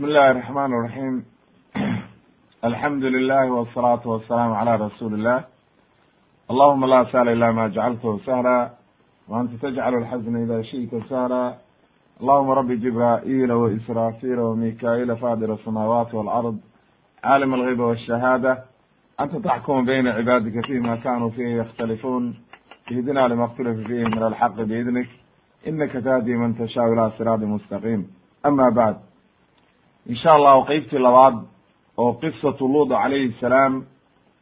bismi illahi الرحman الرaحيم alxamdu lilah wالصlaaةu waلsalaam عlى rasuuli الlah allahuma la sahla ila ma jacaltahu sahla وanta tajcal اlxazna ida shiئta sahla allahuma rabi jibra'ila وisrafila وmikaila fadir الsamaawaati wاlأrض caalim alغyba wالshahada anta taxkumu bayna cibaadika fima kanuu fihi yakhtalifuun ihdina lima اkhtalifa fihi min alxaqi biidnik inaka tahdi man tashaء ila siraadi mustaqim ama bacd insha allahu qeybtii labaad oo qisatu luud calayhi salaam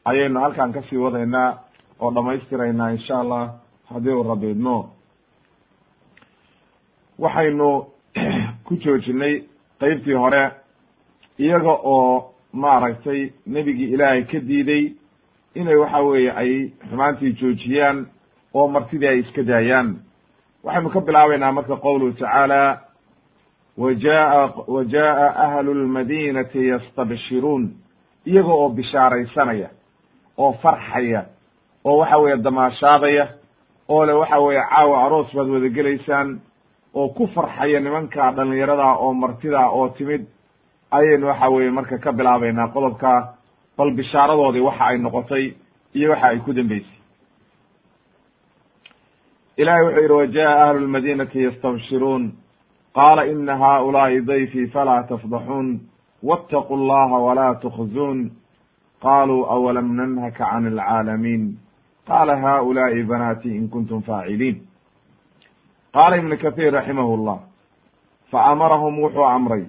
ayaynu halkan ka sii wadaynaa oo dhamaystiraynaa insha allah haddii uu rabi idmo waxaynu ku joojinay qeybtii hore iyaga oo maaragtay nebigii ilaahay ka diiday inay waxa weeye ay xumaantii joojiyaan oo martidii ay iska daayaan. Waxaynu ka bilaabaynaa marka qowluhu tacaala wa jaa'a ahlu lmadinati yastabshiruun iyaga oo bishaaraysanaya oo farxaya oo waxa weeye damaashaadaya oo le waxa weeye caawa aroos baad wada gelaysaan oo ku farxaya nimanka dhalinyarada oo martida oo timid ayaynu waxa weye marka ka bilaabaynaa qodobka bal bishaaradoodii waxa ay noqotay iyo waxa ay ku dambeysay ilahay wuxuu yidhi wajaa ahlu lmadinati yastabshiruun qaala ina haؤulaaءi dayfii falaa tafdaxuun wاtaquu اllaha walaa tukzuun qaluu awalam nanhaka can اlcaalamiin qaala haؤulaaءi banaatii in kuntum faaciliin qaala ibn kahiir raximah اllah faamarahum wuxuu amray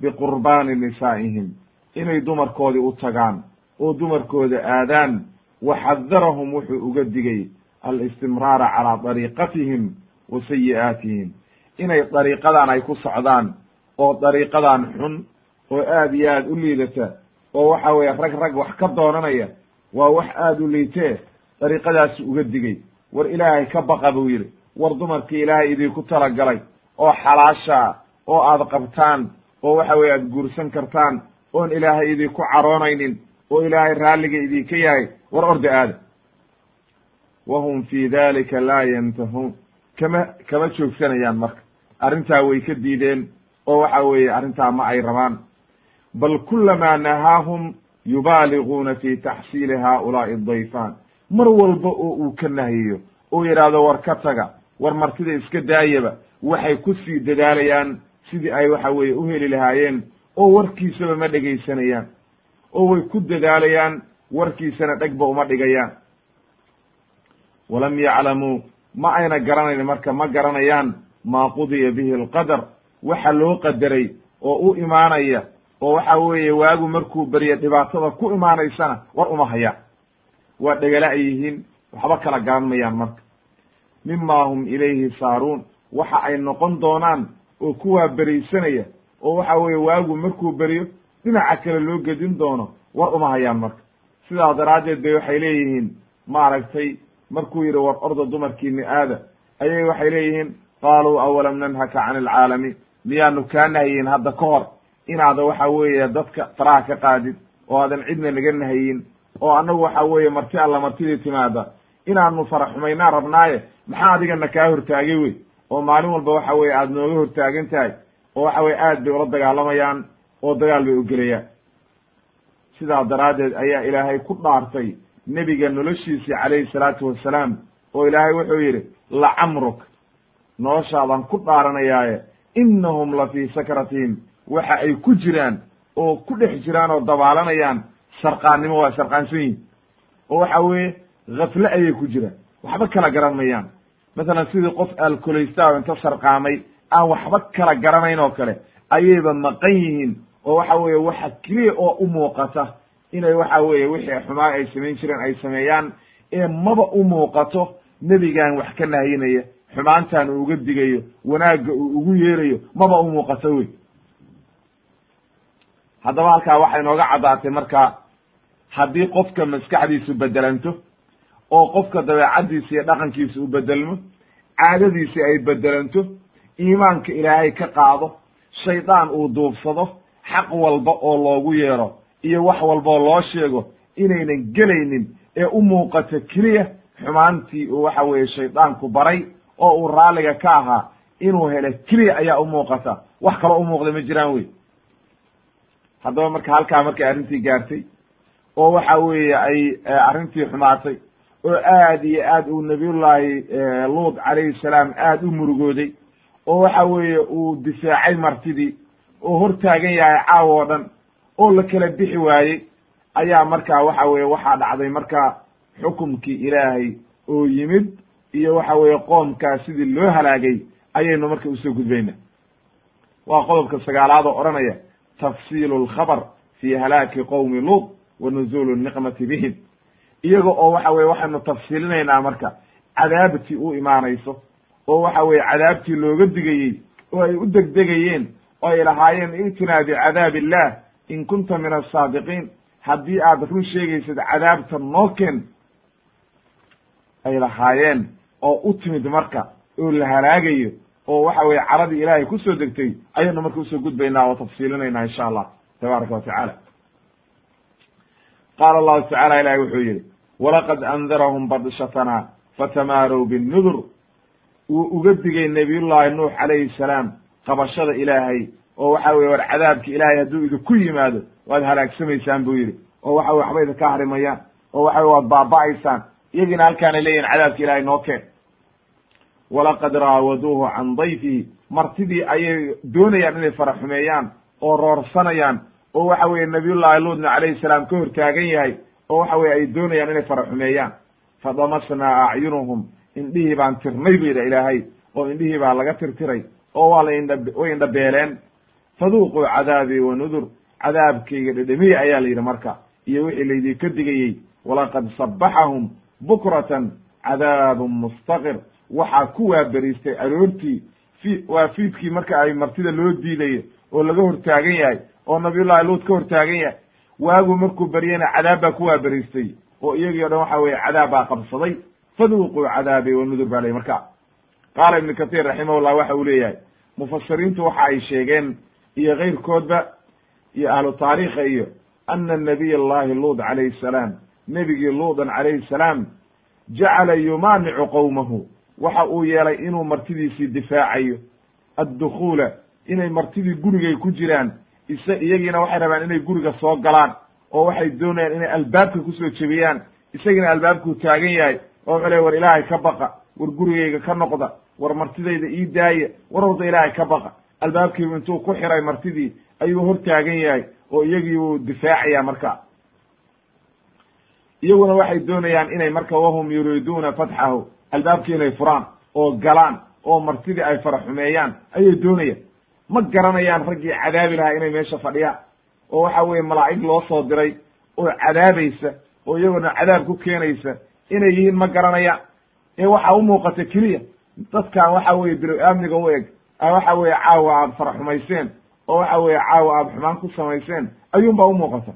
biqurbaani nisaa'ihim inay dumarkoodii u tagaan oo dumarkooda aadaan waxadarahum wuxuu uga digay alistimraara calaa dariiqatihim wa sayi'aatihim inay dariiqadan ay ku socdaan oo dariiqadan xun oo aad iyo aad u liidata oo waxa weeye rag rag wax ka doonanaya waa wax aada u liitee dariiqadaasi uga digay. War ilaahay ka baqa buu yidhi. War dumarkii ilaahay idinku talagalay oo xalaashaa oo aad qabtaan oo waxa weye aad guursan kartaan oon ilaahay idinku caroonaynin oo ilaahay raalliga idinka yahay war orda aada wa hum fi dalika laa yantahuun. Kama kama joogsanayaan marka arrintaa way ka diideen oo waxa weeye arrintaa ma ay rabaan. Bal kulamaa nahaahum yubaaliguuna fi taxsiili haulaai dayfaan. Mar walba oo uu ka nahiyo oo yidhaahdo war ka taga war martida iska daayaba waxay ku sii dadaalayaan sidii ay waxa weeye u heli lahaayeen oo warkiisaba ma dhegaysanayaan oo way ku dadaalayaan warkiisana dhegba uma dhigayaan. Walam yaclamuu ma ayna garanayn marka ma garanayaan maa qudiya bihi alqadar waxa loo qadaray oo u imaanaya oo waxa weeye waagu markuu beriya dhibaatada ku imaanaysana war uma hayaan waa dhegala ay yihiin waxba kala garan mayaan marka. Mima hum ilayhi saaruun waxa ay noqon doonaan oo kuwaa beraysanaya oo waxa weeye waagu markuu beriyo dhinaca kale loo gedin doono war uma hayaan marka. Sidaa daraaddeed bay waxay leeyihiin maaragtay markuu yidhi war orda dumarkiini aada ayay waxay leeyihiin qaaluu awalam nanhaka can alcaalamiin miyaanu kaa nahyin hadda ka hor inaada waxa weeye dadka faraha ka qaadid oo aadan cidna naga nahyin oo annagu waxa weeye marti alla martidii timaada inaanu fara xumaynaa rabnaaye maxaa adigana kaa hortaagay wey oo maalin walba waxa weye aada nooga hortaagan tahay oo waxa weye aad bay ula dagaalamayaan oo dagaal bay ugelayaan sidaa daraaddeed ayaa ilaahay ku dhaartay nebiga noloshiisii calayhi salaatu wassalaam oo ilaahay wuxuu yidhi lacamruk noloshaadaan ku dhaaranayaaye. Innahum la fii sakratihim waxa ay ku jiraan oo ku dhex jiraan oo dabaalanayaan. Sarqaannimo waa sarqaansan yihiin oo waxa weeye khafle ayay ku jiraan. Waxba kala garan mayaan. Masalan sidii qof alkolaysta oo inta sarqaamay aan waxba kala garanayn oo kale ayayba maqan yihiin. Oo waxa weeye waxa keliya oo u muuqata inay waxa weeye wixii xumaan ay samayn jireen ay sameeyaan ee maba u muuqato nebigan wax ka nahyinaya xumaantan uu uga digayo wanaagga uu ugu yeerayo maba u muuqato wey. Haddaba halkaa waxay nooga caddaatay marka haddii qofka maskaxdiisu bedelanto oo qofka dabeecaddiisa iyo dhaqankiisa u bedelmo caadadiisi ay bedelanto iimaanka ilaahay ka qaado shaydaan uu duubsado xaq walba oo loogu yeero iyo wax walba oo loo sheego inaynan gelaynin ee u muuqato keliya xumaantii uu waxa weeye shaydaanku baray oo uu raalliga ka ahaa inuu helo keliya ayaa u muuqata. Wax kaloo u muuqda ma jiraan wey. Haddaba marka halkaa markay arrintii gaartay oo waxa weeye ay arrintii xumaatay oo aad iyo aad uu nabiyullaahi luud calayhi salaam aad u murugooday oo waxa weeye uu difaacay martidii oo hor taagan yahay caaw oo dhan oo la kala bixi waayey ayaa markaa waxa weeye waxaa dhacday marka xukumkii ilaahay oo yimid iyo waxa weeye qoomkaa sidii loo halaagay ayaynu marka u soo gudbayna waa qodobka sagaalaad oo odhanaya tafsiilu lkhabar fi halaaki qowmi luud wa nuzuulu niqmati bihim. Iyaga oo waxa weye waxaynu tafsiilinaynaa marka cadaabtii u imaanayso oo waxa weye cadaabtii looga digayey oo ay u degdegayeen oo ay lahaayeen itinaa bicadaab illah in kunta min asaadiqiin haddii aad run sheegaysad cadaabta noo keen ay lahaayeen oo u timid marka oo la halaagayo oo waxa weye caradii ilaahay ku soo degtay ayaynu marka u soo gudbaynaa oo tafsiilinaynaa insha allah tabaaraka wa tacaala. Qaala allahu tacala ilahi wuxuu yihi walaqad andarahum badshatana fatamaarow binnudur wuu uga digay nabiyullahi nuux calayhi salaam qabashada ilaahay oo waxa weye war cadaabki ilaahay hadduu idinku yimaado waad halaagsamaysaan buu yidhi oo waxa weye waxba idinka harimayaan oo waxa weye waad baaba'aysaan iyagiina halkaanay leeyihiin cadaabki ilaahay noo keen walaqad raawaduuhu can dayfihi martidii ayay doonayaan inay fara xumeeyaan oo roorsanayaan oo waxa weeye nabiyullahi luudna calayhi salaam ka hortaagan yahay oo waxa weye ay doonayaan inay fara xumeeyaan fadamasnaa acyunuhum indhihii baan tirnay bu yidhi ilaahay oo indhihii baa laga tirtiray oo waa la indha way indhabeeleen faduuquu cadaabii wa nudur cadaabkayga dhedhemiye ayaa la yidhi marka iyo wixii laydinka digayey walaqad sabaxahum bukratan cadaabun mustaqir waxaa ku waaberiistay aroortii fi waa fiidkii marka ay martida loo diidayo oo laga hortaagan yahay oo nabiyullahi luud ka hortaagan yahay. Waagu markuu beryena cadaab baa ku waaberiistay oo iyagii o dhan waxa weye cadaab baa qabsaday. Faduuquu cadaabi wa baa ley marka qaala ibnu kahiir raximahullah waxa uu leeyahay mufasiriintu waxa ay sheegeen iyo keyrkoodba iyo ahlu taariikha iyo ana nabiy allahi luud calayhi salaam nebigii luudan calayhi salaam jacala yumaanicu qowmahu waxa uu yeelay inuu martidiisii difaacayo. Addukhuula inay martidii gurigay ku jiraan ise iyagiina waxay rabaan inay guriga soo galaan oo waxay doonayaan inay albaabka ku soo jebiyaan. Isagiina albaabkuu taagan yahay oo wuxuu ley war ilaahay ka baqa war gurigayga ka noqda war martidayda ii daaya war horda ilaahay ka baqa. Albaabkiibu intuu ku xiray martidii ayuu hor taagan yahay oo iyagii uu difaacaya marka. Iyaguna waxay doonayaan inay marka wahum yuriiduuna fatxahu albaabkii inay furaan oo galaan oo martidii ay fara xumeeyaan ayay doonayaan. Ma garanayaan raggii cadaabi lahaa inay meesha fadhiyaan. Oo waxa weye malaa'ig loo soo diray oo cadaabaysa oo iyaguna cadaab ku keenaysa inay yihiin ma garanayaan. Ee waxaa u muuqata keliya dadkan waxa weye bilow aamniga u eg waxa weye caawa aad fara xumayseen oo waxa weye caawa aad xumaan ku samayseen ayuun baa u muuqata.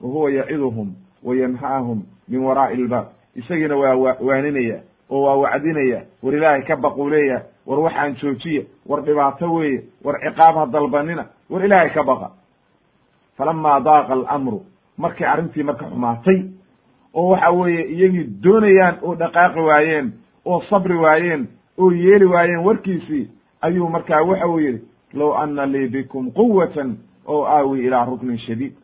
Wa huwa yaciduhum wa yanhaahum min waraa'i ilbaab isagiina waa wa waaninaya oo waa wacdinaya war ilaahay ka baquu leeyahay war waxaan joojiya war dhibaato weeye war ciqaab ha dalbanina war ilaahay ka baqa. Falama daaqa alamru markay arrintii marka xumaatay oo waxa weeye iyagii doonayaan oo dhaqaaqi waayeen oo sabri waayeen oo yeeli waayeen warkiisii ayuu markaa waxa uu yidhi low ana lii bikum quwatan oo aawi ilaa ruknin shadiid.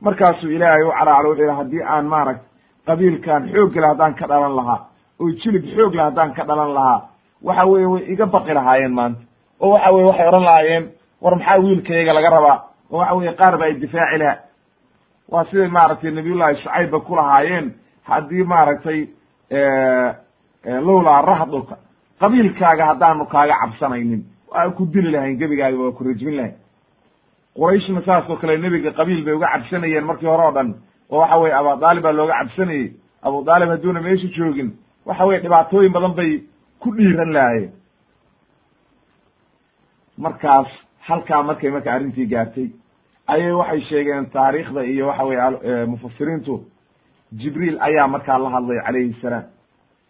Markaasuu ilaahay u calaacalo wuxuu yihi haddii aan maaragt qabiilkan xoog le haddaan ka dhalan lahaa oo jilib xoog le haddaan ka dhalan lahaa. Waxa weye way iga baqi lahaayeen maanta. Oo waxa weye waxay odhan lahaayeen war maxaa wiilkayaga laga rabaa? Oo waxa weye qaar ba ay difaaci laha waa siday maaragtay nabiyullahi shucaybba ku lahaayeen haddii maaragtay lowlaa rahduka qabiilkaaga haddaanu kaaga cabsanaynin. Waa ku dili lahayn gebigaaga waa ku rajmin lahayn. Qurayshna saas oo kale nebiga qabiil bay uga cabsanayeen markii hore oo dhan. Oo waxa weye abu daalib baa looga cabsanayey abu daalib hadduuna meesha joogin waxa weye dhibaatooyin badan bay ku dhiiran lahaayeen. Markaas halkaa markay marka arrintii gaartay ayay waxay sheegeen taariikhda iyo waxa weye mufasiriintu jibriil ayaa markaa la hadlay calayhi salaam.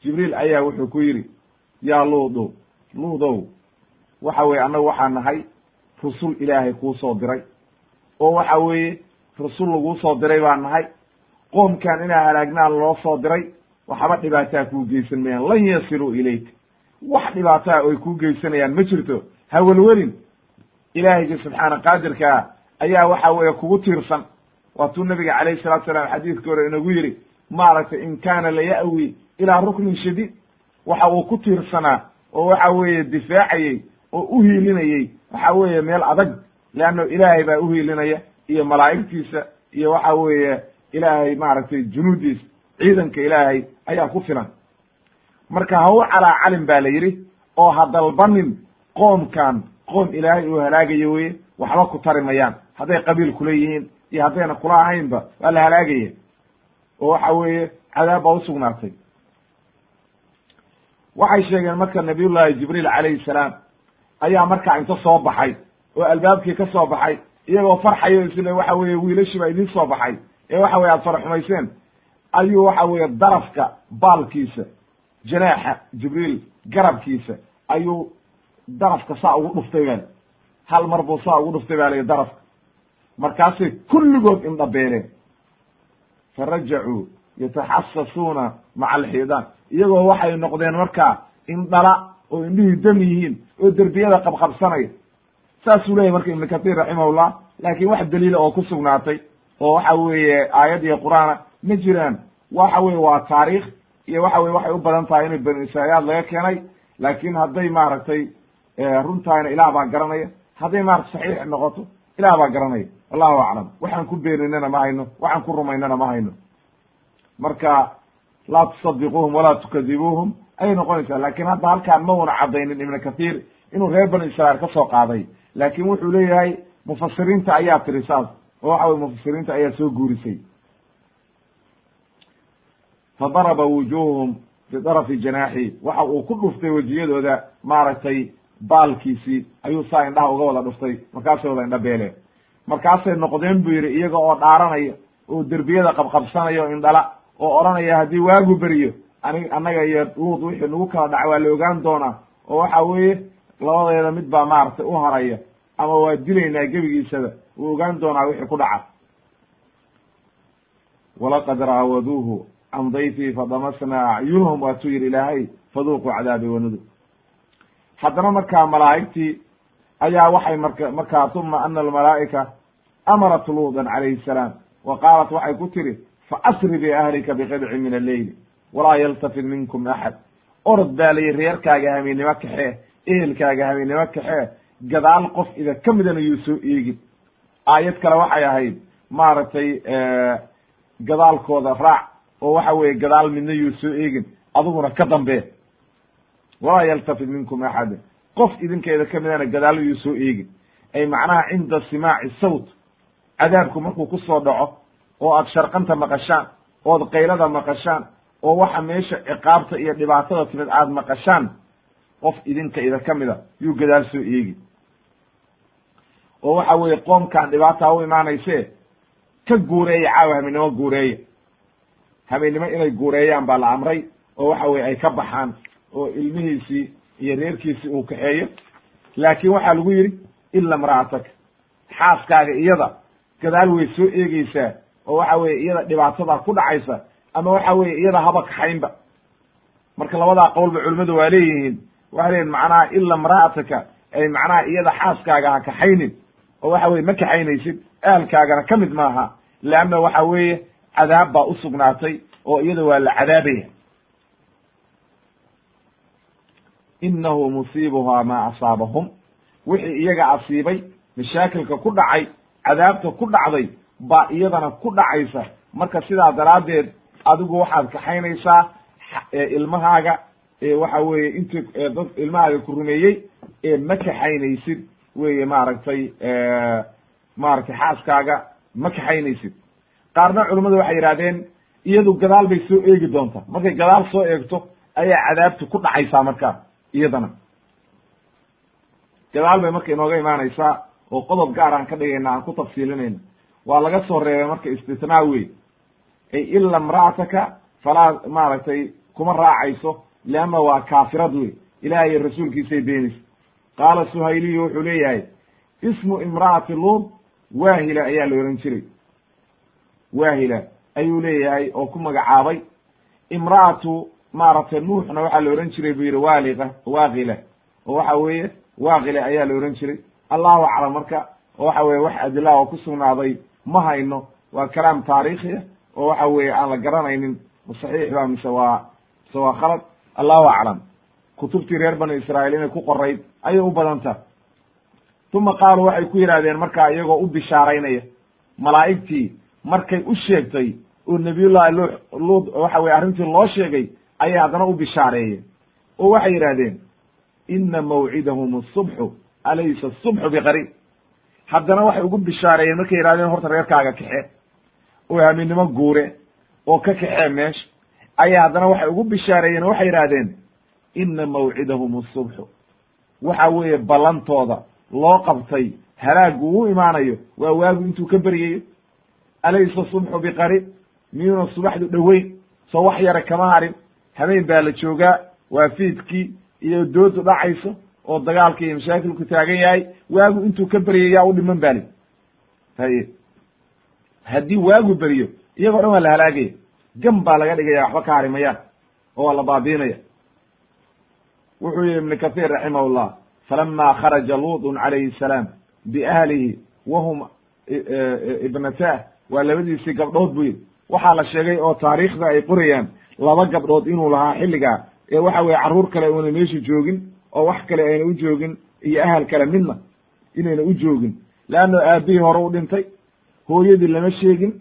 Jibriil ayaa wuxuu ku yidhi yaa luudu luudow waxa weye annagu waxaa nahay rusul ilaahay kuu soo diray. Oo waxa weeye rasul laguu soo diray baa nahay. Qoomkan inaa halaagnaa loo soo diray waxba dhibaataa kuu geysan mayaan lan yasiluu ilayka. Wax dhibaataa oy kuu geysanayaan ma jirto hawelwelin ilaahayga subxaana qaadirkaa ayaa waxa weeye kugu tiirsan. Waatuu nabiga calayhi salatu salaam xadiidkii hore inagu yidhi maaragtay in kaana laya'wi ilaa ruknin shadiid. Waxa uu ku tiirsanaa oo waxa weeye difaacayey oo u hiilinayey waxa weeye meel adag leanno ilaahay baa uhiilinaya iyo malaa'igtiisa iyo waxa weeye ilaahay maaragtay junuudiisa ciidanka ilaahay ayaa ku filan. Marka ha u calaacalin ba la yidhi oo ha dalbanin qoomkan qoom ilaahay uu halaagayo weye waxba ku tari mayaan. Hadday qabiil kula yihiin iyo haddayna kula ahaynba waa la halaagaya. Oo waxa weeye cadaab baa usugnaatay waxay sheegeen marka nabiyullahi jibriil calayhi salaam ayaa markaa inta soo baxay oo albaabkii ka soo baxay iyagoo farxayo isle waxa weeye wiilashii baa idiin soo baxay. Ee waxa weye aad faraxumayseen ayuu waxa weeye darafka baalkiisa janaaxa jibriil garabkiisa ayuu darafka saa ugu dhuftay bal hal mar buu saa ugu dhuftay baa layihi darafka. Markaasay kulligood indhabeeleen farajacuu yataxasasuuna maca alxiidaan. Iyagoo waxay noqdeen markaa indhala oo indhihii dam yihiin oo derbiyada qabqabsanaya. Saasuu leyahy marka ibnu katir raximahullah laakiin wax daliila oo ku sugnaatay oo waxa weeye aayad iyo qur'aana ma jiraan. Waxa weye waa taariikh iyo waxa weye waxay u badan tahay inay bani israa'iyaad laga keenay laakiin hadday maaragtay runtahayna ilaah baa garanaya. Hadday maarata saxiix noqoto ilaah baa garanaya. Wallahu aclam. Waxaan ku beeninana ma hayno waxaan ku rumaynana ma hayno. Marka laa tusadiquuhum walaa tukadibuuhum ayay noqonaysaa. Lakin hadda halkaan ma una caddaynin ibnu kathir inuu reer bani israiil ka soo qaaday. Laakin wuxuu leeyahay mufasiriinta ayaa tiri saas oo waxa weye mufasiriinta ayaa soo guurisay fadaraba wujuhum bidarfi janaaxi waxa uu ku dhuftay wejiyadooda maaragtay baalkiisii ayuu saa indhaha uga wada dhuftay markaasay wada indha beeleen markaasay noqdeen buu yidhi iyaga oo dhaaranaya oo derbiyada qabqabsanaya o indhala oo odhanaya haddii waagu beriyo anig annaga iyo luud wixii nagu kala dhaca waa la ogaan doonaa. oo waxa weeye labadeeda mid baa maaragtay u haraya ama waa dilaynaa gebigiisaba wuu ogaan doonaa wixii ku dhaca. Walaqad raawaduuhu can dayfii fadamasnaa acyunahum waatuu yidhi ilaahay faduuquu cadaabi wanudur haddana markaa malaa'igtii ayaa waxay marka markaa uma ana almalaa'ika amarat luudan calayhi salaam wa qaalat waxay ku tiri faasri biahlika biqidcin min alleyli walaa yaltafid minkum axad orod baa layi reerkaaga habeennimo kaxee ehelkaaga habeennimo kaxee gadaal qof ida ka midana yuu soo eegin aayad kale waxay ahayd maaragtay gadaalkooda raac oo waxa weeye gadaal midna yuu soo eegin. Adiguna ka dambee walaa yaltafid minkum axadin qof idinkeeda ka midana gadaal yuu soo eegin. Ay macnaha cinda simaaci sawt. Cadaabku markuu ku soo dhaco oo aad sharqanta maqashaan ood qaylada maqashaan oo waxa meesha ciqaabta iyo dhibaatada timid aad maqashaan qof idinka ida ka mida yuu gadaal soo eegi oo waxa weeye qoomkan dhibaataa u imaanayse ka guureeya caawa habeennimo guureeya habeennimo inay guureeyaan baa la amray oo waxa weye ay ka baxaan oo ilmihiisii iyo reerkiisii uu kaxeeyo. Laakiin waxaa lagu yidhi ila imra'ataka xaaskaaga iyada gadaal way soo eegeysaa oo waxa weye iyada dhibaatada ku dhacaysa ama waxa weye iyada haba kaxaynba. Marka labadaa qowlba culimmadu waa leeyihiin waxay leeyihiin macnaha ila imra'ataka ay macnaha iyada xaaskaaga ha kaxaynin oo waxa weye ma kaxaynaysid ahalkaagana ka mid maaha. Leanna waxa weeye cadaab baa usugnaatay oo iyada waa la cadaabaya. Inahu musiibuhaa maa asaabahum. Wixii iyaga asiibay mashaakilka ku dhacay cadaabta ku dhacday baa iyadana ku dhacaysa. Marka sidaa daraaddeed adigu waxaad kaxaynaysaa ilmahaaga waxa weeye inti dad ilmahaaga ku rumeeyey ee ma kaxaynaysid. Weye maaragtay maaragtay xaaskaaga ma kaxaynaysid qaarna culimmadu waxay yidhahdeen iyadu gadaal bay soo eegi doontaa markay gadaal soo eegto ayaa cadaabtu ku dhacaysaa markaa iyadana. Gadaal bay marka inooga imaanaysaa oo qodob gaar aan ka dhigayna aan ku tafsiilinayna waa laga soo reebay marka istitnaa wey ay ila imra'ataka falaa maaragtay kuma raacayso leanna waa kaafirad wey ilaah iyo rasuulkiisay beenaysa qaala suhayliyu wuxuu leeyahay ismu imra'ati luud waahila ayaa la ohan jiray waahila ayuu leeyahay oo ku magacaabay. Imra'atu maaragtay nuuxna waxaa la ohan jiray buu yidhi waaliqa waaqila. Oo waxa weeye waaqila ayaa la ohan jiray. Allahu aclam marka oo waxa weye wax adila oo ku sugnaaday ma hayno waa kalaam taariikhiya oo waxa weeye aan la garanaynin saxiix ba mise waa mise waa khalad. Allahu aclam. Kutubtii reer banu israa'iil inay ku qorayd ayay u badanta. Uma qaaluu waxay ku yidhahdeen markaa iyagoo u bishaaraynaya malaa'igtii markay u sheegtay oo nabiyullahi lu luud waxa weye arrintii loo sheegay ayay haddana u bishaareeyeen. Oo waxay yidhahdeen ina mawcidahum asubxu alaysa asubxu biqariib. Haddana waxay ugu bishaareeyeen markay yihahdeen horta reerkaaga kaxe oo haminimo guure oo ka kaxee meesha ayay haddana waxay ugu bishaareeyeen oo waxay yidhahdeen ina mawcidahum asubxu waxa weeye ballantooda loo qabtay halaagu uu imaanayo waa waagu intuu ka beryayo alaysa subxu biqariib miyuuna subaxdu dhoweyn soo wax yara kama harin. Habeen baa la joogaa waa fiidkii iyo doodu dhacayso oo dagaalka iyo mashaakilku taagan yahay waagu intuu ka beryay yaa u dhiman bali haye. Haddii waagu beryo iyagoo dhan waa la halaagaya. Gam baa laga dhigaya waxba ka harimayaan oo waa la baabiinaya. Wuxuu yihi ibnu kathir raximahullah falama kharaja luutun calayhi salaam biahlihi wahum ibnataah waa labadiisii gabdhood buu yihi waxaa la sheegay oo taariikhda ay qorayaan laba gabdhood inuu lahaa xilligaa ee waxa weye carruur kale una meesha joogin oo wax kale ayna u joogin iyo ahal kale midna inayna u joogin. Leanno aabihii hore u dhintay hooyadii lama sheegin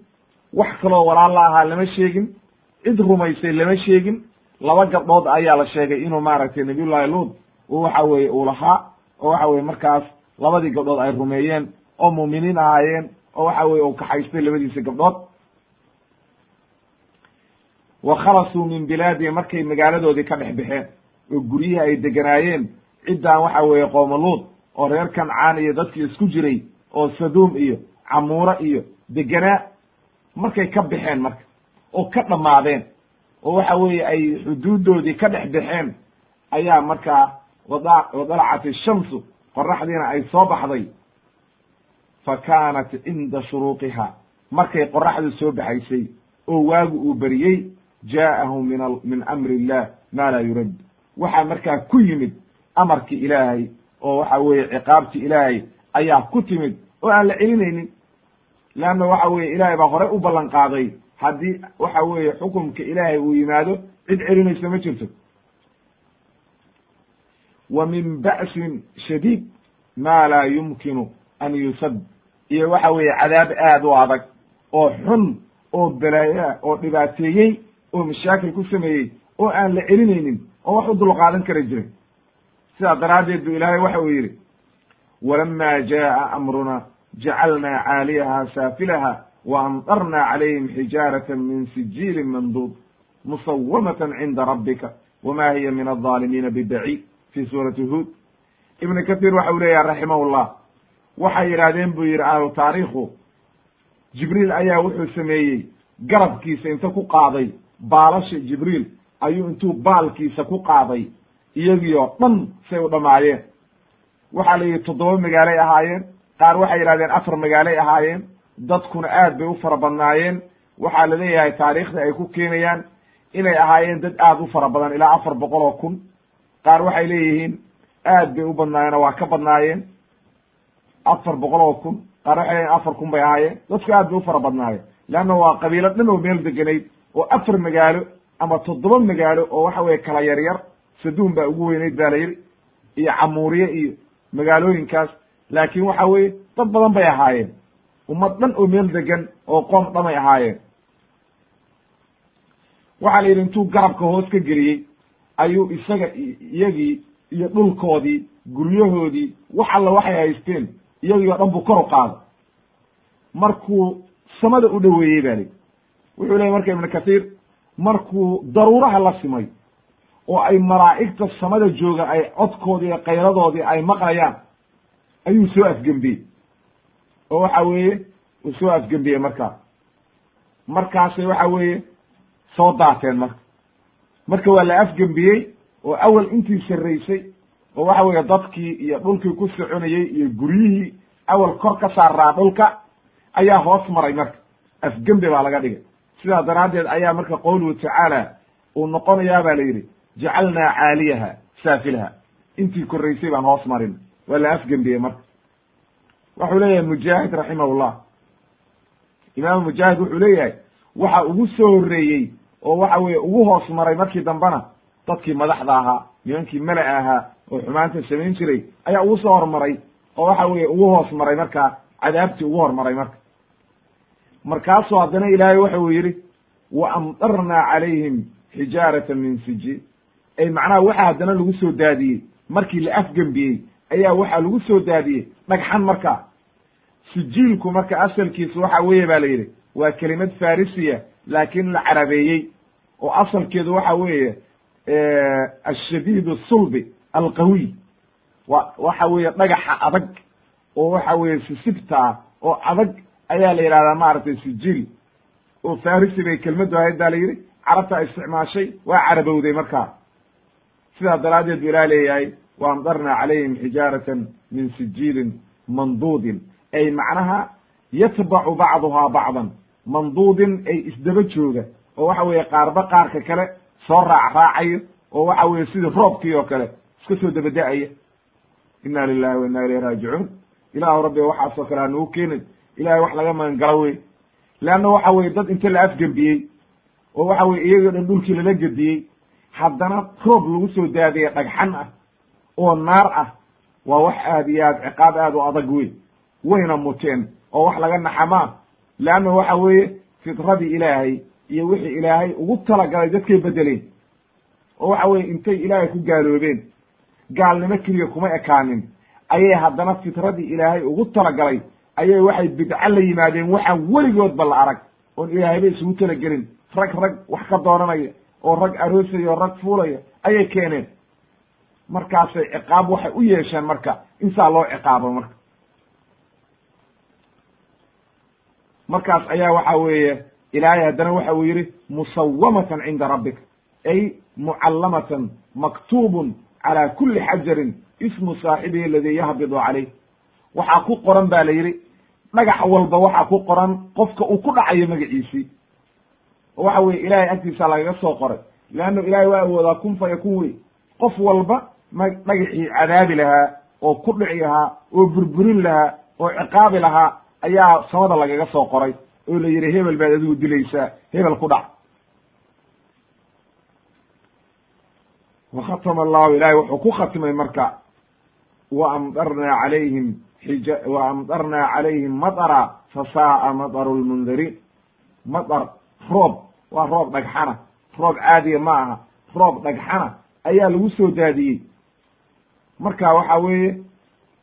wax kaloo walaal la ahaa lama sheegin cid rumaysay lama sheegin. Laba gabdhood ayaa la sheegay inuu maaragtay nabiyullahi luud uu waxa weye uu lahaa oo waxa weye markaas labadii gabdhood ay rumeeyeen oo muuminiin ahaayeen oo waxa weye uu kaxaystay labadiisa gabdhood. Wa khalasuu min bilaadihi markay magaaladoodii ka dhex baxeen oo guryihii ay deganaayeen ciddaan waxa weeye qoomaluud oo reer kancaan iyo dadkii isku jiray oo saduum iyo camuura iyo deganaa markay ka baxeen marka oo ka dhammaadeen oo waxa weeye ay xuduuddoodii ka dhex baxeen ayaa markaa wada wadalacat ishamsu qoraxdiina ay soo baxday fa kaanat cinda shuruuqiha markay qoraxdu soo baxaysay oo waagu uu beriyey jaa'ahu min min amri illah maa laa yurad waxaa markaa ku yimid amarkii ilaahay oo waxa weeye ciqaabtii ilaahay ayaa ku timid oo aan la celinaynin leanna waxa weye ilaahay baa horey u ballan qaaday haddii waxa weeye xukumka ilaahay uu yimaado cid celinaysa ma jirto wa min ba'sin shadiid maa laa yumkinu an yusad iyo waxa weeye cadaab aad u adag oo xun oo balaaya oo dhibaateeyey oo mashaakil ku sameeyey oo aan la celinaynin oo wax u dulqaadan kara jirin sidaa daraaddeed bu ilaahay waxa uu yidhi walama jaa'a amruna jacalnaa caaliyaha saafilaha wa amdarna calayhim xijaarata min sijiilin manduud musawamatan cinda rabbika wama hiya min alظaalimiina bibaciid fi suurati huod ibnu kahiir waxa uu leeyahay raximahullah waxay yidhaahdeen buu yidhi ahlu taariikhu. Jibriil ayaa wuxuu sameeyey garabkiisa inta ku qaaday baalasha jibriil ayuu intuu baalkiisa ku qaaday iyagii oo dhan say u dhamaayeen. Waxaa la yidhi toddoba magaalay ahaayeen qaar waxay yidhahdeen afar magaalay ahaayeen dadkuna aad bay u fara badnaayeen. Waxaa la leeyahay taariikhda ay ku keenayaan inay ahaayeen dad aad u fara badan ilaa afar boqol oo kun. Qaar waxay leeyihiin aad bay u badnaayeen oo waa ka badnaayeen afar boqol oo kun qaar waxay leeyihiin afar kun bay ahaayeen dadku aad bay u fara leanna waa qabiilo dhan oo meel deganayd oo afar magaalo ama toddoba magaalo oo waxa weye kala yar yar saduun baa ugu weynayd ba la yidhi iyo camuuriye iyo magaalooyinkaas. Laakiin waxa weeye dad badan bay ahaayeen. Ummad dhan oo meel degan oo qoom dhamay ahaayeen. Waxaa la yidhi intuu garabka hoos ka geliyey ayuu isaga iyagii iyo dhulkoodii guryahoodii wax alla waxay haysteen iyagii oo dhan buu kor u qaado markuu samada u dhoweeyey ba li wuxuu leeyay marka ibnu kathiir markuu daruuraha la simay oo ay malaa'igta samada jooga ay codkoodii iyo kayradoodii ay maqlayaan ayuu soo afgembiyey. Oo waxa weeye uu soo afgembiyey markaa markaasay waxa weeye soo daateen marka. Marka waa la afgembiyey oo awal intii sarraysay oo waxa weeye dadkii iyo dhulkii ku soconayey iyo guryihii awal kor ka saaraa dhulka ayaa hoos maray marka. Afgembe baa laga dhigay. Sidaa daraaddeed ayaa marka qowluhu tacaala uu noqonayaa ba la yidhi jacalnaa caaliyaha saafilaha intii korraysay baan hoos marin. Waa la afgembiyey marka. Wuxuu leeyahay mujaahid raximahullah. Imaamu mujaahid wuxuu leeyahay waxa ugu soo horreeyey oo waxa weeye ugu hoos maray markii dambena dadkii madaxda ahaa nimankii mala ahaa oo xumaanta samayn jiray ayaa ugu soo hormaray oo waxa weeye ugu hoos maray markaa cadaabtii ugu hormaray marka. Markaasuu haddana ilaahay waxa uu yidhi wa amdarnaa calayhim xijaaratan min sijiil ay macnaha waxa haddana lagu soo daadiyey markii la afgembiyey ayaa waxaa lagu soo daadiyey dhagxan marka. Sijiilku marka asalkiisu waxa weeye ba la yidhi waa kelimad farisiya laakiin la carabeeyey. Oo asalkeedu waxa weeye ashadiid sulbi alqawiy wa waxa weeye dhagaxa adag oo waxa weeye sisibta oo adag ayaa la yidhahdaa maaragtay sijiil oo farisi bay kelmaddu ahayd ba la yidhi carabta isticmaashay waa carabowday markaa. Sidaa daraaddeed bu ilah leeyahay wa amdarna calayhim xijaaratan min sijiilin manduudin. Ay macnaha yatbacu bacduhaa bacdan manduudin ay isdaba jooga oo waxa weeye qaarba qaarka kale soo raac raacayo oo waxa weeye sidii roobkii oo kale iska soo dabada-aya. Inna lilahi wa inna ilayhi raajicuun. Ilaahu rabbi waxaasoo kale hanugu keenin. Ilahay wax laga magan galo wey leanna waxa weye dad inta la afgembiyey oo waxa weye iyagoo dhan dhulkii lala gediyey haddana roob lagu soo daadaya dhagxan ah oo naar ah waa wax aad iyo aad ciqaab aad u adag wey wayna muteen oo wax laga naxamaa. Leanna waxa weeye fitradii ilaahay iyo wixii ilaahay ugu talagalay dadkay bedeleen. Oo waxa weye intay ilaahay ku gaaloobeen gaalnimo keliya kuma ekaanin. Ayay haddana fitradii ilaahay ugu talagalay ayay waxay bidco la yimaadeen waxaan weligoodba la arag. Oon ilaahayba isugu talagelin. Rag rag wax ka doonanaya oo rag aroosaya oo rag fuulaya ayay keeneen. Markaasay ciqaab waxay u yeesheen marka insaa loo ciqaabo marka. Markaas ayaa waxa weeye ilaahay haddana waxa uu yidhi musawamatan cinda rabbik ay mucallamatan maktuubun calaa kuli xajarin ismu saaxibihi aladii yahbidu calayh waxaa ku qoran ba la yidhi dhagax walba waxaa ku qoran qofka uu ku dhacayo magaciisii oo waxa weye ilahay agtiisa lagaga soo qoray leannu ilahay waa awoodaa kun fa yakun wey qof walba ma dhagaxii cadaabi lahaa oo ku dhici lahaa oo burburin lahaa oo ciqaabi lahaa ayaa samada lagaga soo qoray oo la yidhi hebel baad adigu dilaysaa hebel ku dhac. Wa khatama allahu ilahay wuxuu ku khatimay marka wa amdarnaa calayhim xija wa amdarnaa calayhim madara fa saa'a madaru lmundariin madar roob waa roob dhagxana roob caadiya ma aha roob dhagxana ayaa lagu soo daadiyey. Marka waxa weeye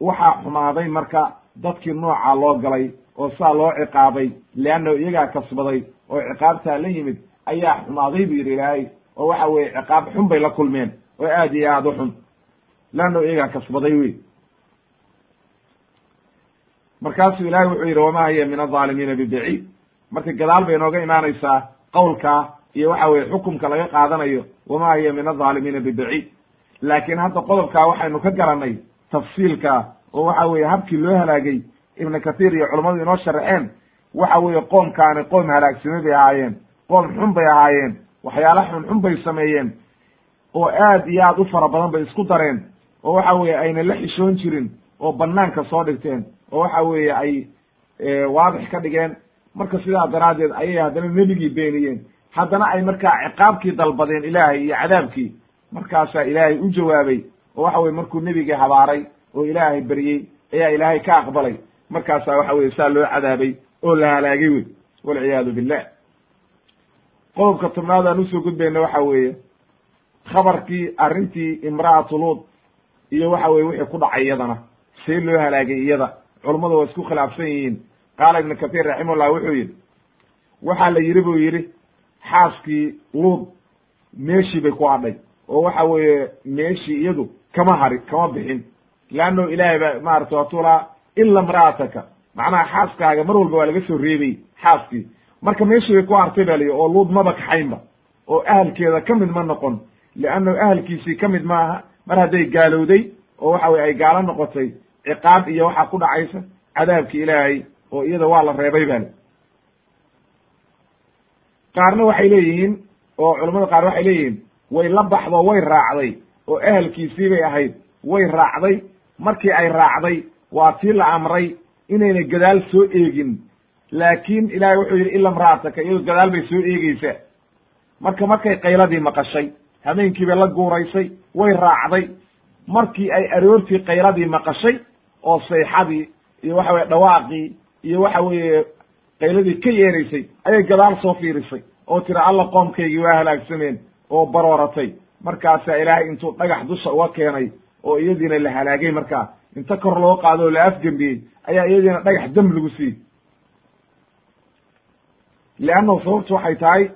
waxaa xumaaday marka dadkii noocaa loo galay oo saa loo ciqaabay leanna iyagaa kasbaday oo ciqaabtaa la yimid ayaa xumaaday bu yidhi ilaahay oo waxa weeye ciqaab xun bay la kulmeen oo aad iyo aad u xun. Leanna iyagaa kasbaday wey markaasuu ilahay wuxuu yidhi wamaa hiya min alظaalimiina bibaciid marka gadaal bay inooga imaanaysaa qowlkaa iyo waxa weye xukumka laga qaadanayo wamaa hiya min alظaalimiina bibaciid laakiin hadda qodobkaa waxaynu ka garanay tafsiilka oo waxa weeye habkii loo halaagay ibnu kathiir iyo culammadu inoo sharaxeen waxa weeye qoomkaani qoom halaagsame bay ahaayeen qoom xun bay ahaayeen waxyaala xun xun bay sameeyeen oo aad iyo aad u fara badan bay isku dareen oo waxa weeye ayna la xishoon jirin oo banaanka soo dhigteen oo waxa weeye ay waadix ka dhigeen. Marka sidaa daraaddeed ayay haddana nebigii beeniyeen. Haddana ay markaa ciqaabkii dalbadeen ilaahay iyo cadaabkii markaasaa ilaahay u jawaabay oo waxa weye markuu nebigii habaaray oo ilaahay beryey ayaa ilaahay ka aqbalay markaasaa waxa weye saa loo cadaabay oo la halaagay wey walciyaadu billah. Qodobka tobnaad aan u soo gudbayna waxa weeye khabarkii arrintii imra'atu luud iyo waxa weye wixii ku dhacay iyadana see loo halaagay iyada culummadu waa isku khilaafsan yihiin. Qaala ibnu kathiir raximahullah wuxuu yidhi waxaa la yidhi buu yidhi xaaskii luud meeshii bay ku hadhay oo waxa weeye meeshii iyadu kama hari kama bixin. Leanno ilaahay ba maarata watulaa ila imra'ataka macnaha xaaskaaga mar walba waa laga soo reebay xaaskii marka meeshii bay ku hartay ba liyi oo luud maba kaxaynba oo ahalkeeda ka mid ma noqon liannahu ahalkiisii ka mid maaha mar hadday gaalowday oo waxa weye ay gaalo noqotay ciqaab iyo waxaa ku dhacaysa cadaabki ilaahay oo iyada waa la reebay bale qaarna waxay leeyihiin oo culamada qaar waxay leeyihiin way la baxdo way raacday oo ahalkiisii bay ahayd way raacday markii ay raacday waa tii la amray inayna gadaal soo eegin. Laakiin ilaahay wuxuu yidhi ila imra'ataka iyadoo gadaal bay soo eegeysaa marka markay qayladii maqashay habeenkii bay la guuraysay way raacday. Markii ay aroortii qayladii maqashay oo sayxadii iyo waxa weye dhawaaqii iyo waxa weeye qayladii ka yeeraysay ayay gadaal soo fiirisay oo tiri alla qoomkaygii waa halaagsameen oo barooratay. Markaasaa ilaahay intuu dhagax dusha uga keenay oo iyadiina la halaagay markaa inta kor loo qaado oo la afgembiyey ayaa iyadiina dhagax dam lagu siiyey. Leannahu sababtu waxay tahay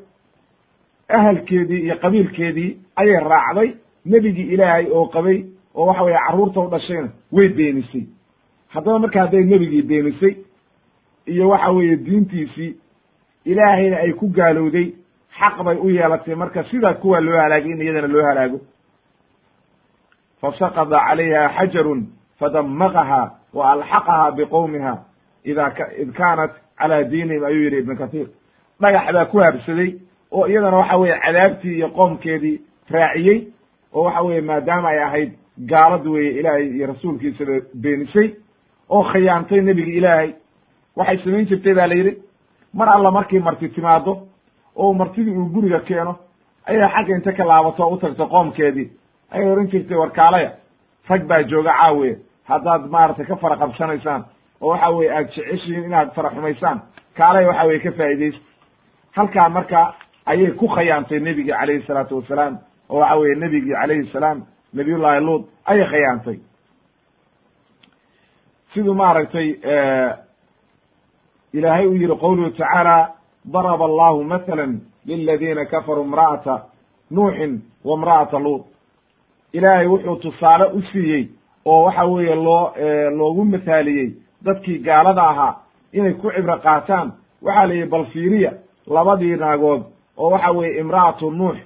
ahalkeedii iyo qabiilkeedii ayay raacday nebigii ilaahay oo qabay oo waxa weye carruurta u dhashayna way beenisay. Haddaba marka hadday nebigii beenisay iyo waxa weeye diintiisii ilaahayna ay ku gaalowday xaq bay u yeelatay. Marka sidaa kuwaa loo halaagay in iyadana loo halaago. Fasaqada calayha xajarun fadamaqaha wa alxaqaha biqowmiha ida id kaanat cala diinihim ayuu yidhi ibnu kathiir dhagax baa ku habsaday oo iyadana waxa weye cadaabtii iyo qoomkeedii raaciyey oo waxa weye maadaama ay ahayd gaalad weye ilaahay iyo rasuulkiisaba beenisay oo khiyaantay nebiga ilaahay waxay samayn jirtay ba la yidhi mar alla markii marti timaado oo martidii uu guriga keeno ayay xagga inta ka laabato u tagto qoomkeedii ayay ohan jirtay warkaalaya rag baa jooga caawiye haddaad maaragtay ka fara qabsanaysaan oo waxa weye aad jeceshihiin inaad fara xumaysaan kaalaya waxa weye ka faa'idaysta halkaa marka ayay ku khayaantay nebigii calayhi salaatu wasalaam oo waxa weye nebigii calayhi salaam nabiyullahi luud ayay khayaantay siduu maaragtay ilaahay u yihi qowluhu tacaala daraba allahu mathala liladiina kafaruu imra'ata nuuxin wa imra'ata luud ilaahay wuxuu tusaale u siiyey oo waxa weeye loo loogu mathaaliyey dadkii gaalada ahaa inay ku cibro qaataan. Waxaa la yihi bal fiiriya labadii naagood oo waxa weeye imra'atu nuux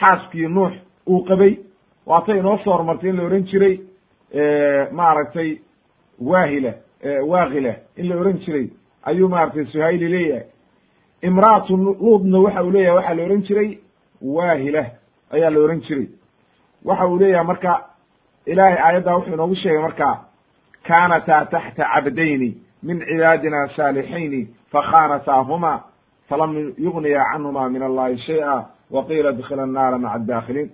xaaskii nuux uu qabay waatay inoo soo hormartay in la ohan jiray maaragtay waahila waakila in la ohan jiray. Ayuu maaragtay suhayli leeyahay. Imra'atu luudna waxa uu leeyahay waxaa la ohan jiray waahila ayaa la ohan jiray waxa uu leeyahay marka ilaahay aayaddaa wuxuu inoogu sheegay marka kaanataa taxta cabdayni min cibaadina saalixayni fakhanataahuma falam yugniya canhuma min allahi shay-a wa qiila dkhila annaara maca adaakhiliin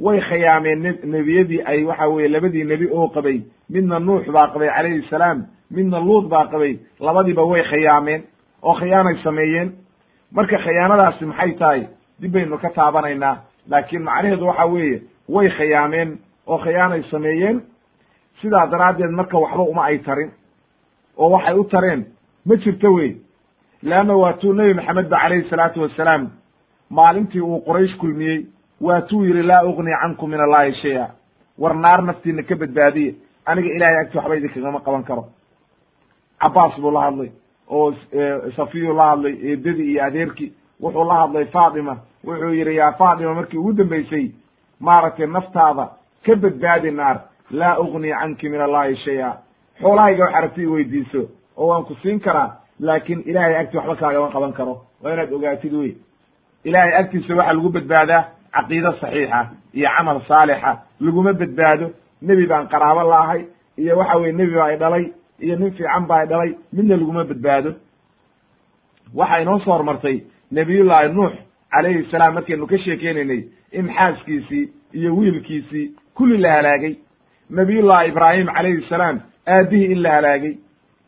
way khayaameen nebiyadii ay waxa weye labadii nebi oo qabay midna nuux baa qabay calayhi salaam midna luud baa qabay labadiiba way khayaameen oo khiyaanay sameeyeen. Marka khiyaanadaasi maxay tahay? Dib baynu ka taabanaynaa laakiin macnaheedu waxa weeye way khayaameen oo khiyaanay sameeyeen. Sidaa daraaddeed marka waxba uma ay tarin oo waxay u tareen ma jirto wey leanna waa tuu nebi maxamed ba calayhi salaatu wasalaam maalintii uu quraysh kulmiyey waa tuu yidhi laa ugni cankum min allahi shay-a. War naar naftiina ka badbaadiye. Aniga ilahay agti waxba idinkagama qaban karo. Cabaas buu la hadlay oo safiyu la hadlay eedadii iyo adeerkii. Wuxuu la hadlay faatima wuxuu yidhi yaa faatima markii ugu dambeysay maaragtay naftaada ka badbaadi naar laa ugni canki min allahi shay-a xoolahayga wax aragti i weydiiso oo waan ku siin karaa laakin ilahay agti waxba kaagama qaban karo. Waa inaad ogaatid wey ilahay agtiisa waxaa lagu badbaadaa caqiide saxiixa iyo camal saalixa. Laguma badbaado nebi baan qaraabo laahay iyo waxa weye nebi baa i dhalay iyo nin fiican baa i dhalay midna laguma badbaado. Waxa inoo soo hormartay nebiyullaahi nuux calayhi salaam markaynu ka sheekeynaynay in xaaskiisii iyo wiilkiisii kulli la halaagay. Nabiyullahi ibraahim calayhi salaam aabihii in la halaagay.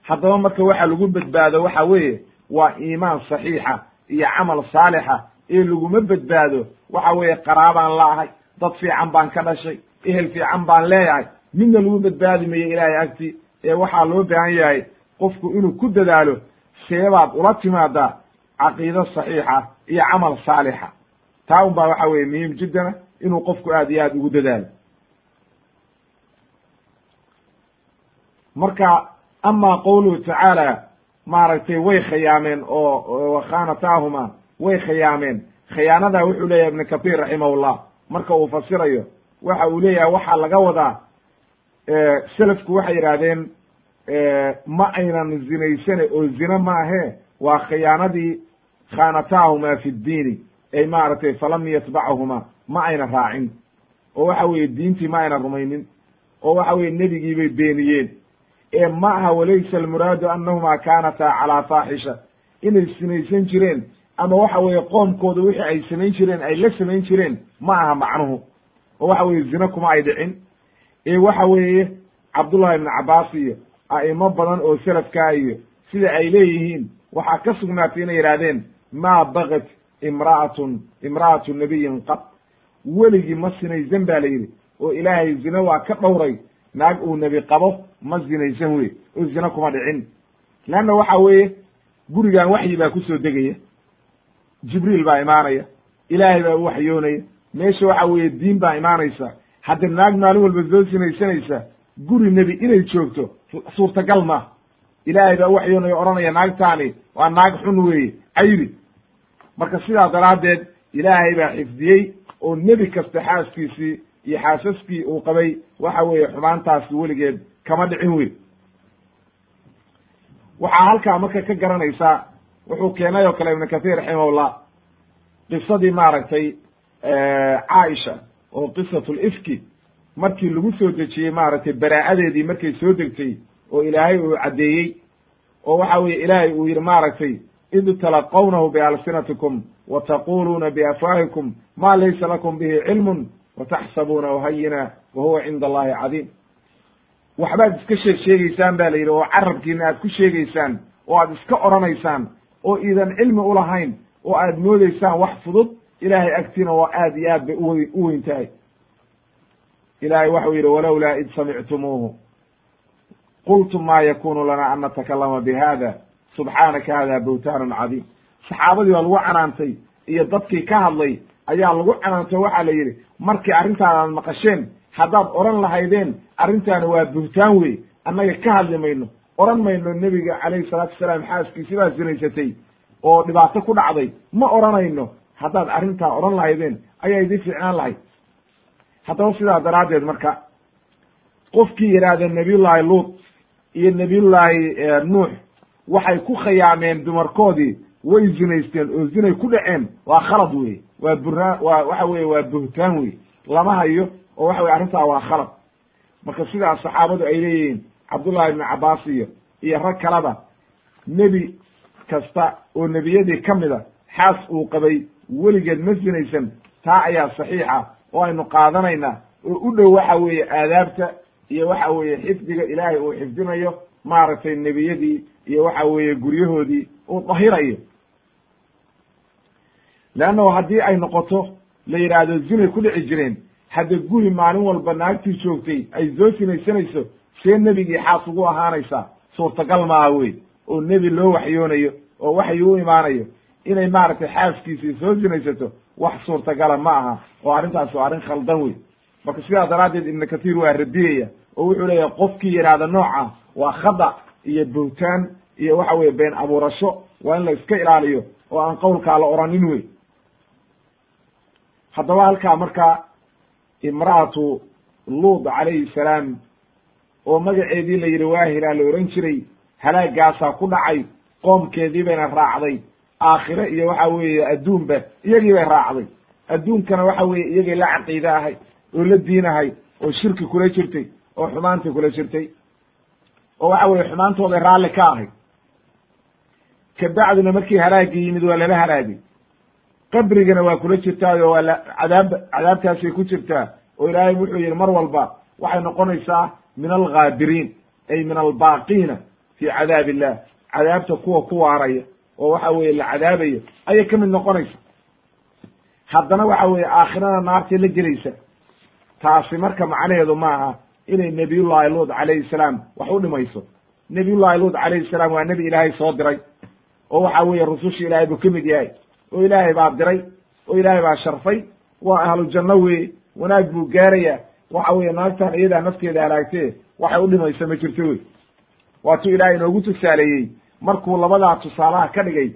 Haddaba marka waxa lagu badbaado waxa weeye waa iimaan saxiixa iyo camal saalixa. Ee laguma badbaado waxa weeye qaraabaan laahay dad fiican baan ka dhashay ehel fiican baan leeyahay. Midna lagu badbaadi mayo ilaahay agti ee waxaa loo baahan yahay qofku inuu ku dadaalo seebaad ula timaadaa caqiido saxiixa iyo camal saalixa. Taa un baa waxa weye muhiim jiddana inuu qofku aad iyo aad ugu dadaalo. Marka ama qowluhu tacaala maaragtay way khiyaameen oo wakhanataahuma way khiyaameen. Khiyaanadaa wuxuu leeyahay ibnu kathir raximahullah. Marka uu fasirayo waxa uu leeyahay waxaa laga wadaa selafku waxay yidhaahdeen ma aynan zinaysane oo zina maahe waa khiyaanadii khanataahuma fi ddiini ay maaragtay falam yatbachuma ma ayna raacin. Oo waxa weeye diintii ma ayna rumaynin. Oo waxa weye nebigiibay beeniyeen. Ee ma aha walaysa almuraadu annahumaa kaanataa calaa faaxisha. Inay sinaysan jireen ama waxa weeye qoomkooda wixii ay samayn jireen ay la samayn jireen ma aha macnuhu. Oo waxa weeye zina kuma ay dhicin. Ee waxa weeye cabdullahi ibnu cabbaas iyo a'imo badan oo selafkaa iyo sida ay leeyihiin waxaa ka sugnaatay inay yidhaahdeen maa bagat imra'atun imra'atu nabiyin qad weligii ma sinaysan ba la yidhi oo ilaahay zina waa ka dhowray naag uu nebi qabo ma zinaysan wey oo zina kuma dhicin. Leanna waxa weeye gurigan waxyi baa ku soo degaya. Jibriil baa imaanaya ilaahay baa u waxyoonaya. Meesha waxa weeye diin baa imaanaysa. Hadda naag maalin walba soo sinaysanaysa guri nebi inay joogto suurtagal ma. Ilaahay baa u waxyoonaya odhanaya naagtaani waa naag xun weeye. Cayri marka sidaa daraaddeed ilaahay baa xifdiyey oo nebi kasta xaaskiisii iyo xaasaskii uu qabay waxa weeye xumaantaasi weligeed kama dhicin wey waxaa halkaa marka ka garanaysaa wuxuu keenay oo kale ibnu kathir raximahullah qisadii maaragtay caaisha oo qisatu lifki markii lagu soo dejiyey maaragtay baraa'adeedii markay soo degtay oo ilaahay uu caddeeyey oo waxa weye ilaahay uu yidhi maaragtay id talaqawnahu bialsinatikum wa taquluuna biafwaahikum ma laysa lakum bihi cilmun wataxsabuunahu hayina wa huwa cinda allahi cadiim waxbaad iska sheeg sheegeysaan ba la yidhi oo carabkiina aad ku sheegeysaan oo aad iska odhanaysaan oo iidan cilmi ulahayn oo aad moodeysaan wax fudud ilaahay agtiina waa aad iyo aad bay uwe u weyn tahay. Ilahay waxau yidhi walowlaa id samictumuuhu. Qultum ma yakunu lana an natakalama bihada subxaanaka hada bawtaanun cadiim. Saxaabadii baa lagu canaantay iyo dadkii ka hadlay ayaa lagu canaantay waxaa la yidhi markii arrintaan aad maqasheen haddaad odhan lahaydeen arrintaani waa buhtaan wey annaga ka hadli mayno. Odhan mayno nebiga calayhi salaatu wasalaam xaaskiisi baa sinaysatay oo dhibaato ku dhacday. Ma odhanayno haddaad arrintaa odhan lahaydeen ayaa idin fiicnaan lahayd haddaba sidaa daraaddeed marka qofkii yidhaahda nabiyullaahi luut iyo nabiyullaahi eh, nuux waxay ku khayaameen dumarkoodii way zinaysteen oo zinay ku dhaceen. Waa khalad wey waa buraan waa waxa weye waa buhtaan wey lama hayo oo waxa weye arrintaa waa khalad. Marka sidaas saxaabadu ay leeyihiin cabdullahi ibnu cabbaas iyo iyo rag kaleba nebi kasta oo nebiyadii ka mida xaas uu qabay weligeed ma sinaysan taa ayaa saxiixa oo aynu qaadanaynaa oo u dhow waxa weeye aadaabta iyo waxa weeye xifdiga ilaahay uu xifdinayo maaragtay nebiyadii iyo waxa weeye guryahoodii uu dahirayo. Leannahu haddii ay noqoto la yidhaahdo zinay ku dhici jireen hadda guri maalin walba naagtii joogtay ay soo sinaysanayso see nebigii xaas ugu ahaanaysaa. Suurtagal maaha wey oo nebi loo waxyoonayo oo waxyi u imaanayo inay maaragtay xaaskiisii soo sinaysato wax suurtagala ma aha oo arrintaas waa arrin khaldan wey marka sidaa daraaddeed ibnu kathiir waa radiyaya oo wuxuu leeyahay qofkii yidhaahda nooca waa khada iyo buhtaan iyo waxa weye been abuurasho. Waa in la iska ilaaliyo oo aan qowlkaa la oranin wey haddaba halkaa marka imra'atu luud calayhi salaam oo magaceedii la yidhi waahilaa la ohan jiray halaagaasaa ku dhacay qoomkeedii bayna raacday aakhire iyo waxa weeye adduunba iyagii bay raacday. Adduunkana waxa weeye iyagay la caqiide ahay oo la diinahay oo shirki kula jirtay oo xumaanta kula jirtay oo waxa weye xumaantooday raalli ka ahay kabacdina markii halaagii yimid waa lala halaagay qabrigana waa kula jirtaayo waa la cadaab cadaabtaasay ku jirtaa oo ilaahay wuxuu yihi mar walba waxay noqonaysaa min alghaabiriin ay min albaaqiina fi cadaab illah cadaabta kuwa ku waaraya oo waxa weye la cadaabayo ayay ka mid noqonaysa. Haddana waxa weye aakhirada naartay la gelaysa. Taasi marka macnaheedu ma aha inay nebiyullahi luud calayhi salaam wax u dhimayso. Nebiyullahi luud calayhi salaam waa nebi ilaahay soo diray. Oo waxa weeye rususha ilaahay buu ka mid yahay. Oo ilaahay baa diray. Oo ilaahay baa sharfay. Waa ahlu janno weye wanaag buu gaaraya waxa weeye naagtan iyadaa nafteeda halaagtee waxay u dhimaysa ma jirto wey. Waatuu ilaahay inoogu tusaaleeyey. Markuu labadaa tusaalaha ka dhigay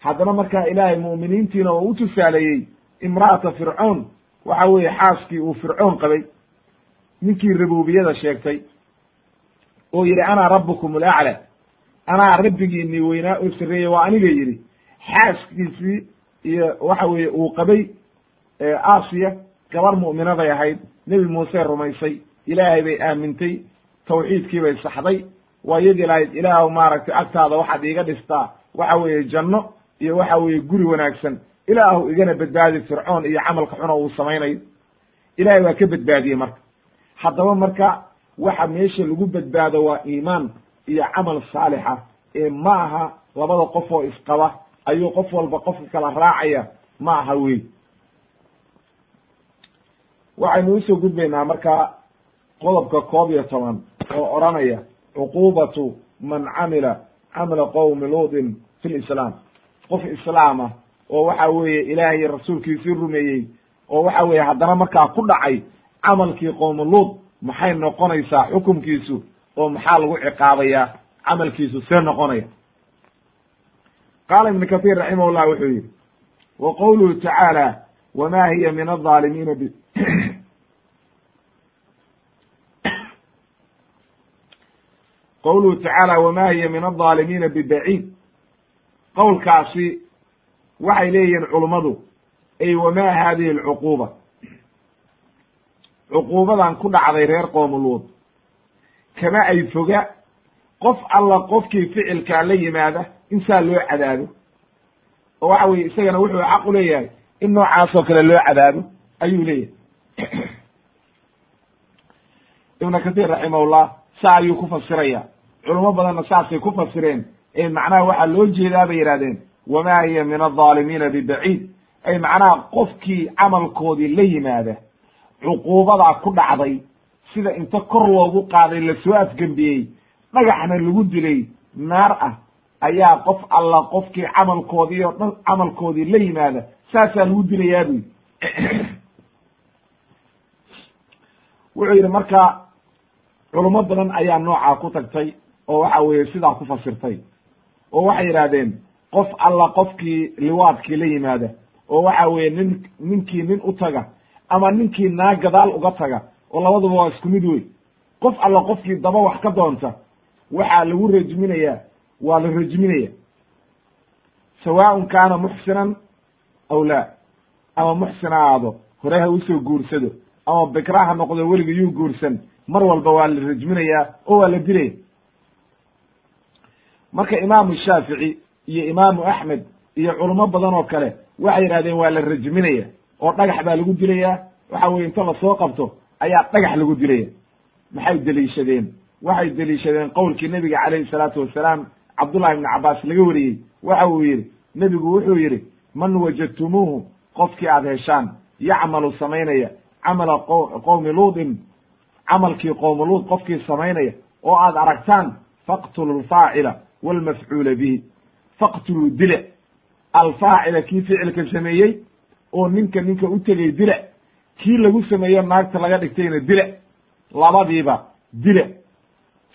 haddana markaa ilaahay mu'miniintiina oo u tusaaleeyey imra'ata fircoon. Waxa weeye xaaskii uu fircoon qabay ninkii rububiyada sheegtay oo yidhi anaa rabbukum alacla anaa rabbigiinii weynaa oo sarreeyey waa aniga yidhi. Xaaskiisii iyo waxa weeye uu qabay aasiya gabar mu'minaday ahayd. Nebi muuse rumaysay. Ilaahay bay aamintay. Tawxiidkii bay saxday. Waa iyadii lahayd ilaahw maaragtay agtaada waxaad iiga dhistaa waxa weeye janno iyo waxa weeye guri wanaagsan. Ilaahu igana badbaadi fircoon iyo camalka xuna uu samaynayo. Ilahay waa ka badbaadiyey marka haddaba marka waxa meesha lagu badbaado waa iimaan iyo camal saalixa ee ma aha labada qof oo isqaba ayuu qof walba qofka kala raacaya ma aha wey waxaynu u soo gudbaynaa marka qodobka koob iyo toban oo odhanaya cuqubatu man camila camala qowmi luudin fi lislaam qof islaama oo waxa weeye ilaahay rasuulkiisii rumeeyey oo waxa weeye haddana markaa ku dhacay camalkii qowmi luud maxay noqonaysaa xukumkiisu oo maxaa lagu ciqaabayaa camalkiisu see noqonaya? Qaala ibnu kahiir raximahullah wuxuu yidhi wa qowluhu tacaala wama hiya min alظaalimiina b qowluhu tacaala wama hiya min alظaalimiina bibaciid qowlkaasi waxay leeyihiin culummadu ay wama hadihi alcuquuba cuquubadan ku dhacday reer qoomuluud kama ay foga qof alla qofkii ficilkaa la yimaada in saa loo cadaabo oo waxa weye isagana wuxuu xaq u leeyahay in noocaasoo kale loo cadaabo ayuu leeyahay. Ibna kahiir raximahullah saa ayuu ku fasiraya culamo badanna saasay ku fasireen. Ee macnaha waxaa loo jeedaa bay yidhahdeen wama hiya min alظaalimiina bibaciid ay macnaha qofkii camalkoodii la yimaada cuquubadaa ku dhacday. Sida inta kor loogu qaaday la soo afgembiyey dhagaxna lagu dilay naar ah ayaa qof alla qofkii camalkoodii oo dhan camalkoodii la yimaada saasaa lagu dilayaa buyi wuxuu yidhi marka culamo badan ayaa noocaa ku tagtay oo waxa weeye sidaa ku fasirtay. Oo waxay yidhaahdeen qof alla qofkii liwaadkii la yimaada oo waxa weeye nin ninkii nin u taga ama ninkii naa gadaal uga taga oo labaduba waa isku mid wey qof alla qofkii daba wax ka doonta waxaa lagu rajminayaa waa la rajminaya sawaaun kaana muxsinan aw laa. Ama muxsin aado hore ha u soo guursado ama bikra ha noqdo weliga yuu guursan mar walba waa la rajminayaa oo waa la dilaya marka imaamu shaafici iyo imaamu axmed iyo culamo badan oo kale waxay yidhahdeen waa la rajminaya oo dhagax baa lagu dilayaa waxa weye inta la soo qabto ayaa dhagax lagu dilaya. Maxay deliishadeen? Waxay deliishadeen qowlkii nebiga calayhi salaatu wasalaam cabdullahi ibni cabaas laga wariyey. Waxa uu yidhi nebigu wuxuu yidhi man wajadtumuuhu qofkii aad heshaan yacmalu samaynaya camala qowmi luudin camalkii qowmi luud qofkii samaynaya oo aad aragtaan faqtulu lfaacila walmafcuula bihi. Faqtuluu dila alfaacila kii ficilka sameeyey oo ninka ninka u tegay dila kii lagu sameeyo naagta laga dhigtayna dila labadiiba dila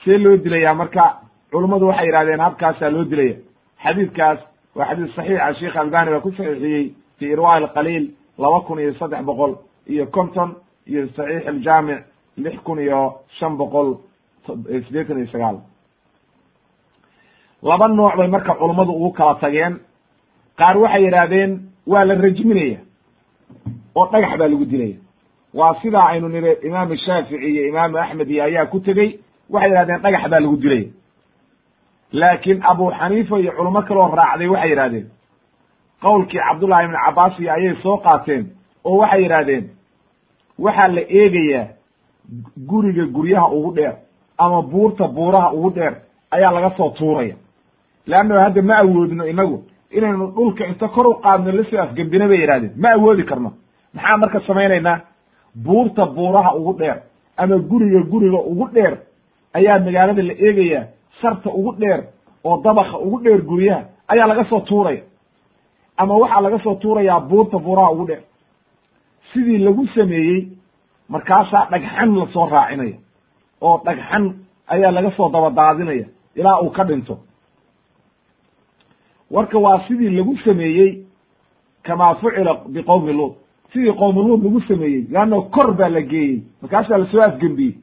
see loo dilayaa marka culummadu waxay yidhahdeen habkaasaa loo dilaya. Xadiidkaas waa xadiis saxiixa sheikh albani baa ku saxiixiyey fi irwa alqaliil laba kun iyo saddex boqol iyo konton iyo saxiix aljaamic lix kun iyo shan boqol sideetan iyo sagaal. Laba nooc bay marka culummadu ugu kala tageen. Qaar waxay yidhaahdeen waa la rajminaya oo dhagax baa lagu dilaya. Waa sidaa aynu niri imaamu shaafici iyo imaamu axmed iyo ayaa ku tegey waxay yidhahdeen dhagax baa lagu dilaya. Laakiin abu xaniifa iyo culamo kaloo raacday waxay yidhahdeen qowlkii cabdullahi ibni cabaas iyo ayay soo qaateen oo waxay yidhahdeen waxaa la eegayaa guriga guryaha ugu dheer ama buurta buuraha ugu dheer ayaa laga soo tuuraya. Leanno hadda ma awoodno inagu inaynu dhulka inta kor u qaadno la soo afgembina bay yidhahdeen ma awoodi karno maxaa marka samaynaynaa buurta buuraha ugu dheer ama guriga guriga ugu dheer ayaa magaalada la eegayaa sarta ugu dheer oo dabaka ugu dheer guryaha ayaa laga soo tuuraya. Ama waxaa laga soo tuurayaa buurta buuraha ugu dheer. Sidii lagu sameeyey markaasaa dhagxan la soo raacinaya oo dhagxan ayaa laga soo dabadaadinaya ilaa uu ka dhinto. Warka waa sidii lagu sameeyey kamaa fucila biqowmi luud sidii qowmi luud lagu sameeyey leanno kor baa la geeyey. Markaasaa la soo afgembiyey.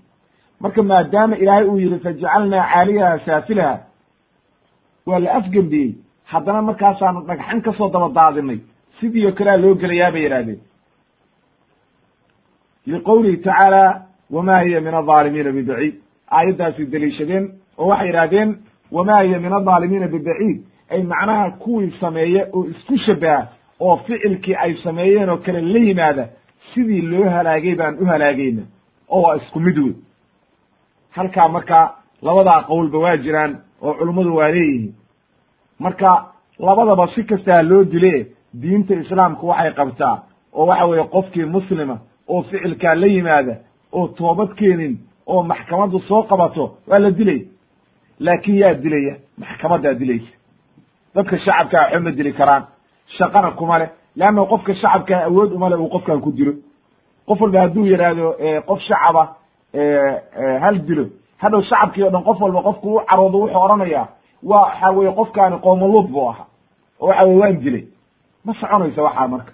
Marka maadaama ilaahay uu yihi fajacalnaa caaliyaha saafilaha waa la afgembiyey. Haddana markaasaanu dhagxan ka soo daba daadinay sidii oo kalea loo gelayaa bay yidhahdeen liqowlihi tacaala wama hiya min alظaalimiina bibaciid. Aayaddaasay deliishadeen oo waxay yidhahdeen wamaa hiya min aldaalimiina bibaciid. Ay macnaha kuwii sameeye oo isku shabaha oo ficilkii ay sameeyeen oo kale la yimaada sidii loo halaagay baan u halaagayna oo waa isku mid wey halkaa marka labadaa qowlba waa jiraan oo culummadu waa leeyihiin. Marka labadaba si kastaa loo dile diinta islaamku waxay qabtaa oo waxa weeye qofkii muslima oo ficilkaa la yimaada oo toobad keenin oo maxkamaddu soo qabato waa la dilay. Laakin yaa dilaya maxkamaddaa dilaysa. Dadka shacabkaa waxba ma dili karaan shaqana kuma leh leanna qofka shacabkaa awood uma le uu qofkan ku dilo. Qof walba hadduu yidhaahdo qof shacaba hal dilo. Hadhow shacabkii o dhan qof walba qofku u caroodo wuxuu odhanayaa wa waxa weye qofkaani qoomoluud buu ahaa oo waxa weye waan dilay. Ma soconaysa waxaa marka.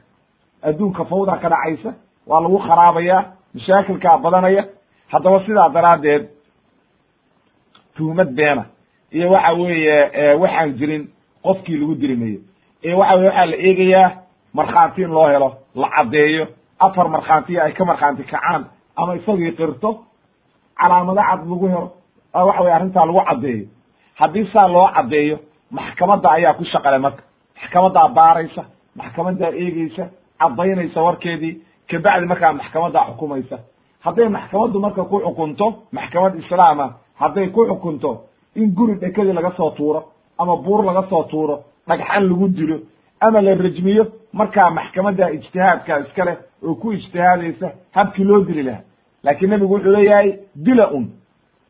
Adduunka fawda ka dhacaysa waa lagu kharaabaya mashaakilkaa badanaya. Haddaba sidaa daraaddeed tuhmad beena. Iyo waxa weeye waxaan jirin qofkii lagu dili ee waxa weye waxaa la eegayaa markhaanti in loo helo la caddeeyo. Afar markhaantiya ay ka markhaanti kacaan ama isagii qirto calaamado cad lagu helo waxa weye arrintaa lagu caddeeyo. Haddii saa loo caddeeyo maxkamadda ayaa ku shaqale marka. Maxkamaddaa baaraysa maxkamaddaa eegeysa caddaynaysa warkeedii kabacdi markaa maxkamaddaa xukumaysa. Hadday maxkamaddu marka ku xukunto maxkamad islaama hadday ku xukunto in guri dhekadii laga soo tuuro ama buur laga soo tuuro dhagxan lagu dilo ama la rajmiyo markaa maxkamadda ijtihaadka iska leh oo ku ijtihaadaysa habkii loo dili lahaa. Laakiin nebigu wuxuu leeyahay dila un.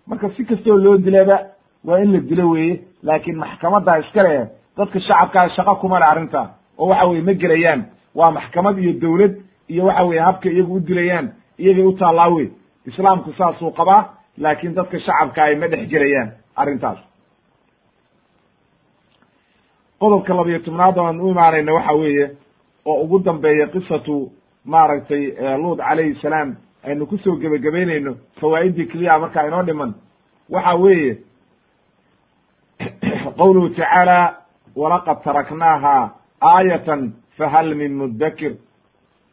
Marka si kastoo loo dilaba waa in la dilo weeye. Laakiin maxkamaddaa iska leh dadka shacabkaa shaqo kuma le arrinta. Oo waxa weye ma gelayaan. Waa maxkamad iyo dowlad iyo waxa weye habka iyagu u dilayaan iyagay u taallaa wey islaamku saasuu qabaa laakiin dadka shacabka ay ma dhex gelayaan arrintaas qodobka labiyo tobnaad aan u imaanayna waxa weeye oo ugu dambeeya qisatu maaragtay luud calayhi salaam aynu ku soo gebagabaynayno fawaa'idii keliya markaa inoo dhiman. Waxa weeye qowluhu tacaala walaqad taraknaaha aayatan fahal min mudakir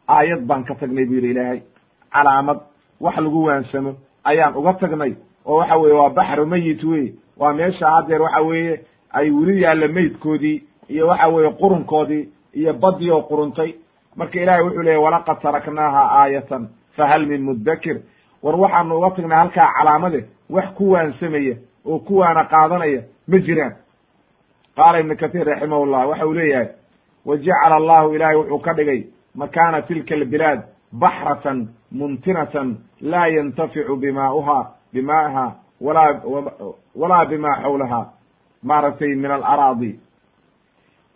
aayad baan ka tagnay bu yidhi ilaahay. Calaamad wax lagu waansamo ayaan uga tagnay. Oo waxa weye waa baxru meyit wey waa meesha haddeer waxa weeye ay weli yaalla meydkoodii iyo waxa weeye qurunkoodii iyo badii oo quruntay. Marka ilahay wuxuu leeyay walaqad taraknaaha aayatan fahal min mudakir war waxaanu uga tagnay halkaa calaamade wax ku waansamaya oo kuwaana qaadanaya ma jiraan. Qaala ibnu katiir raximahullah waxa uu leeyahay wa jacala allahu ilahay wuxuu ka dhigay makaana tilka albilaad baxratan muntinatan laa yantaficu bimaauha bimaaha walaa walaa bima xawlaha maaragtay min alaraadi.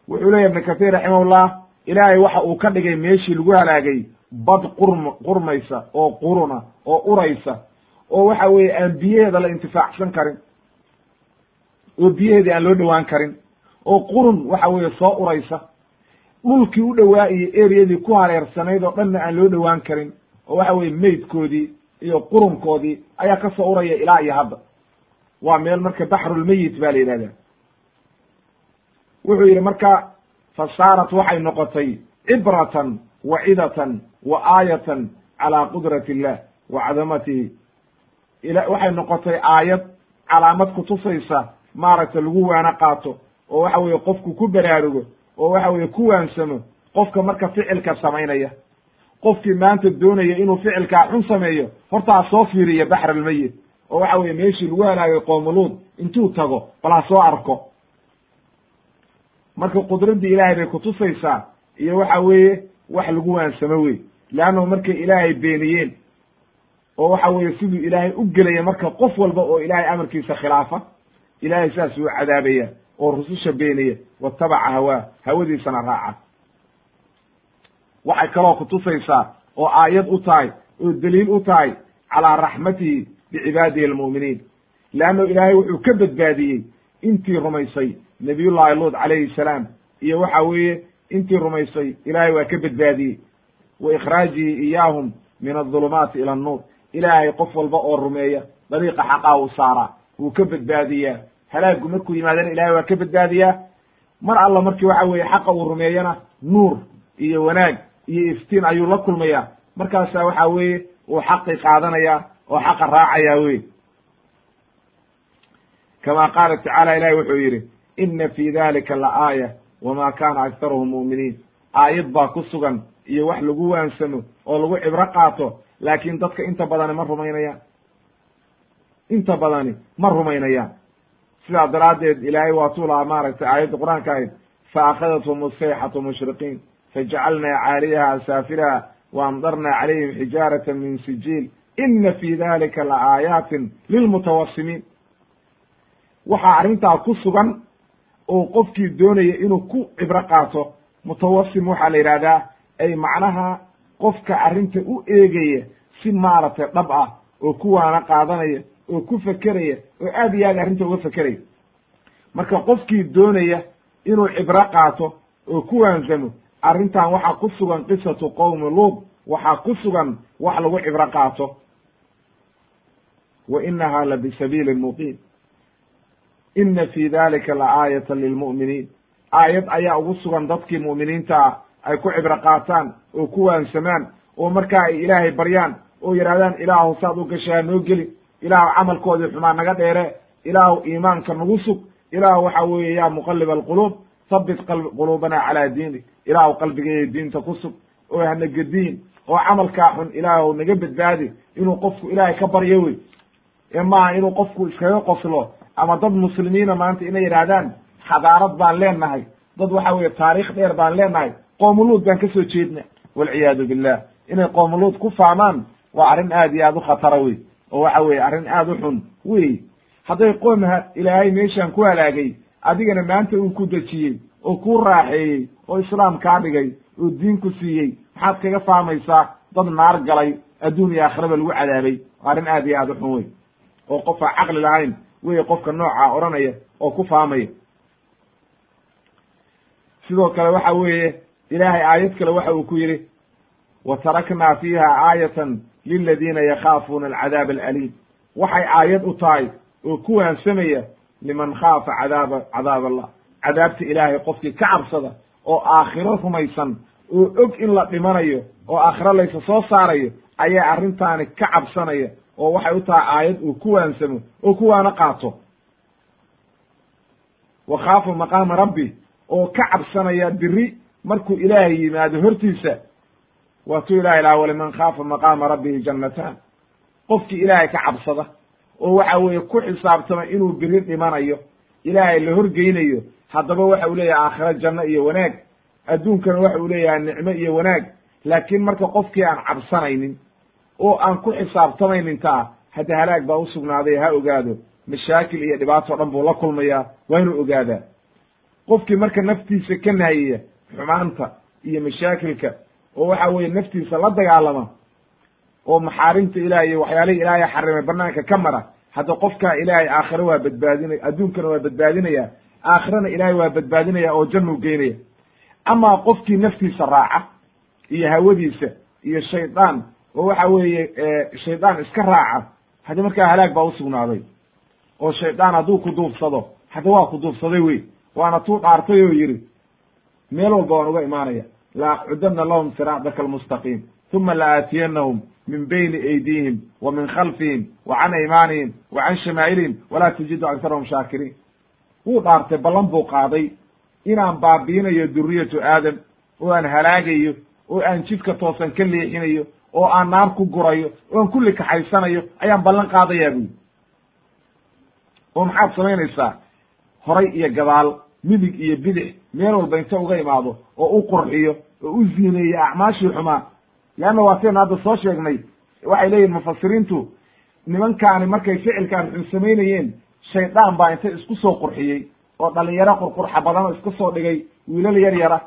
Wuxuu leeyahy ibnu katiir raximahullah ilaahay waxa uu ka dhigay meeshii lagu halaagay bad qurm qurmaysa oo quruna oo uraysa oo waxa weeye aan biyaheeda la intifaacsan karin oo biyaheedii aan loo dhowaan karin oo qurun waxa weeye soo uraysa dhulkii u dhowaa iyo eriyadii ku hareersanayd oo dhanna aan loo dhowaan karin oo waxa weye meydkoodii iyo qurunkoodii ayaa ka soo uraya ilaa iyo hadda waa meel marka baxrulmeyit ba la yidhahdaa wuxuu yidhi marka fa saarat waxay noqotay cibratan wa cidatan wa aayatan calaa qudrati illah wa cadamatihi waxay noqotay aayad calaamad kutusaysa maaragta lagu waano qaato oo waxa weeye qofku ku baraarugo oo waxa weeye ku waansamo qofka marka ficilka samaynaya. Qofkii maanta doonaya inuu ficilkaa xun sameeyo hortaa soo fiiriya baxr almeyit oo waxa weye meeshii lagu halaagay qoomuluud intuu tago bal ha soo arko. Marka qudraddii ilaahay bay kutusaysaa iyo waxa weeye wax lagu waansamo wey leannahu markay ilaahay beeniyeen oo waxa weeye siduu ilaahay u gelaya marka qof walba oo ilaahay amarkiisa khilaafa ilaahay saas uu cadaabaya oo rususha beeniya watabaca hawaa hawadiisana raaca. Waxay kaloo kutusaysaa oo aayad u tahay oo daliil u tahay calaa raxmatihi bicibaadihi almu'miniin leanno ilaahay wuxuu ka badbaadiyey intii rumaysay nabiyullahi luud calayhi salaam iyo waxa weeye intii rumaysay ilaahay waa ka badbaadiyey wa ikhraajihi iyaahum min adulumaati ila annuur ilaahay qof walba oo rumeeya dariiqa xaqaa u saaraa wuu ka badbaadiyaa halaagu markuu yimaadana ilahay waa ka badbaadiyaa mar alla markii waxa weeye xaqa uu rumeeyana nuur iyo wanaag iyo iftiin ayuu la kulmayaa markaasa waxa weeye uu xaqi qaadanaya oo xaqa raacaya wey. Kama qaala tacaala ilahi wuxuu yidhi ina fi dalika la aaya wama kana aktaruhum mu'miniin. Aayad baa ku sugan iyo wax lagu waansamo oo lagu cibro qaato laakiin dadka inta badani ma rumaynayaan. Inta badani ma rumaynayaan. Sidaa daraaddeed ilaahay waatuu lahaa maaragtay aayadda qur'aanka ahayd fa akhadathum asayxatu mushriqiin. Fajacalnaa caaliyaha saafiraha wa calayhim xijaarata min sijiil ina fi dalika la aayaatin lilmutawasimiin waxaa arrintaa ku sugan oo qofkii doonaya inuu ku cibro qaato mutawasim waxaa la yidhahdaa ay macnaha qofka arrinta u eegaya si maaragtay dhab ah oo ku waana qaadanaya oo ku fekeraya oo aad iyo aad arrinta uga fekeraya marka qofkii doonaya inuu cibro qaato oo ku waansamo arrintan waxaa ku sugan qisatu qowmi luud waxaa ku sugan wax lagu cibro qaato wa inaha la bisabiili muqiim ina fi dalika la lilmu'miniin aayad ayaa ugu sugan dadkii mu'miniinta ah ay ku cibro qaataan oo ku waansamaan oo markaa ay ilaahay baryaan oo yidhahdaan ilaahu saad u gashaa noo geli ilaahu camalkoodii xumaa naga dheere ilaahu iimaanka nagu sug ilaahu waxa weeye yaa muqalib alquluub habit quluubana calaa diinik ilaahu qalbigeeya diinta ku sug oo hana gediin oo camalkaa xun ilaahu naga badbaadi inuu qofku ilaahay ka baryo wey ee maaha inuu qofku iskaga qoslo ama dad muslimiina maanta inay yidhaahdaan xadaarad baan leenahay. Dad waxa weye taariikh dheer baan leenahay. Qoomuluud baan ka soo jeedna walciyaadu billah. Inay qoomuluud ku faamaan waa arrin aad iyo aad u khatara wey. Oo waxa weye arrin aad u xun wey. Hadday qoom ilaahay meeshaan ku halaagay adigana maanta uu ku dejiyey oo kuu raaxeeyey oo islaam kaa dhigay oo diin ku siiyey. Maxaad kaga faamaysaa dad naar galay adduun iyo aakhiraba lagu cadaabay. Arrin aad iyo aad u xun wey oo qof aan caqli lahayn wey qofka noocaa odhanaya oo ku faamaya sidoo kale waxa weeye ilaahay aayad kale waxa uu ku yidhi wa taraknaa fiiha aayatan liladiina yakhaafuuna alcadaab alaliim. Waxay aayad u tahay oo ku waansamaya liman khaafa cadaaba cadaab allah. Cadaabta ilaahay qofkii ka cabsada oo aakhiro rumaysan oo og in la dhimanayo oo aakhiro laysa soo saarayo ayaa arrintaani ka cabsanaya oo waxay u tahay aayad uu ku waansamo oo ku waana qaato. Wa khaafa maqaama rabbi oo ka cabsanaya biri markuu ilaahay yimaado hortiisa. Waatuu ilahay laha waliman khaafa maqaama rabbihi jannataan. Qofkii ilaahay ka cabsada oo waxa weeye ku xisaabtama inuu biri dhimanayo ilaahay la horgeynayo haddaba waxa uu leeyahay aakhiro janno iyo wanaag adduunkana waxa uu leeyahay nicmo iyo wanaag. Laakiin marka qofkii aan cabsanaynin oo aan ku xisaabtamaynin taa hadda halaag baa usugnaaday ha ogaado. Mashaakil iyo dhibaato dhan buu la kulmayaa waa inuu ogaadaa. Qofkii marka naftiisa ka naayaya xumaanta iyo mashaakilka oo waxa weeye naftiisa la dagaalama oo maxaarimta ilahay iyo waxyaalihii ilaahay xarimay banaanka ka mara hadda qofkaa ilaahay aakhiro waa badbaadinaya adduunkana waa badbaadinaya aakhirana ilaahay waa badbaadinaya oo jannuu geynaya amaa qofkii naftiisa raaca iyo hawadiisa iyo shaydaan oo waxa weeye shaydaan iska raaca. Haddi markaa halaag baa usugnaaday oo shaydaan hadduu ku duufsado hadda waa ku duufsaday wey waana tuu dhaartay oo yidhi meel walba waan uga imaanaya. La aqcudana lahum siraadaka almustaqiim uma la aatiyanahum min bayni aydihim wa min khalfihim wa can aymaanihim wa can shamaa'ilihim walaa tajidu aktarahum shaakiriin. Wuu dhaartay ballan buu qaaday inaan baabiinayo duriyatu aadam oo aan halaagayo oo aan jidka toosan ka leexinayo oo aan naar ku gurayo oo aan kulli kaxaysanayo ayaan ballan qaadayaa buyi oo maxaad samaynaysaa? Horay iyo gadaal midig iyo bidix meel walba inta uga imaado oo u qurxiyo oo u ziineeyo acmaashii xumaa. Leanna waa saynu hadda soo sheegnay waxay leeyihiin mufasiriintu nimankaani markay ficilkaan xun samaynayeen shaydaan baa inta isku soo qurxiyey oo dhalinyaro qurqurxa badan oo iska soo dhigay wiilal yar yara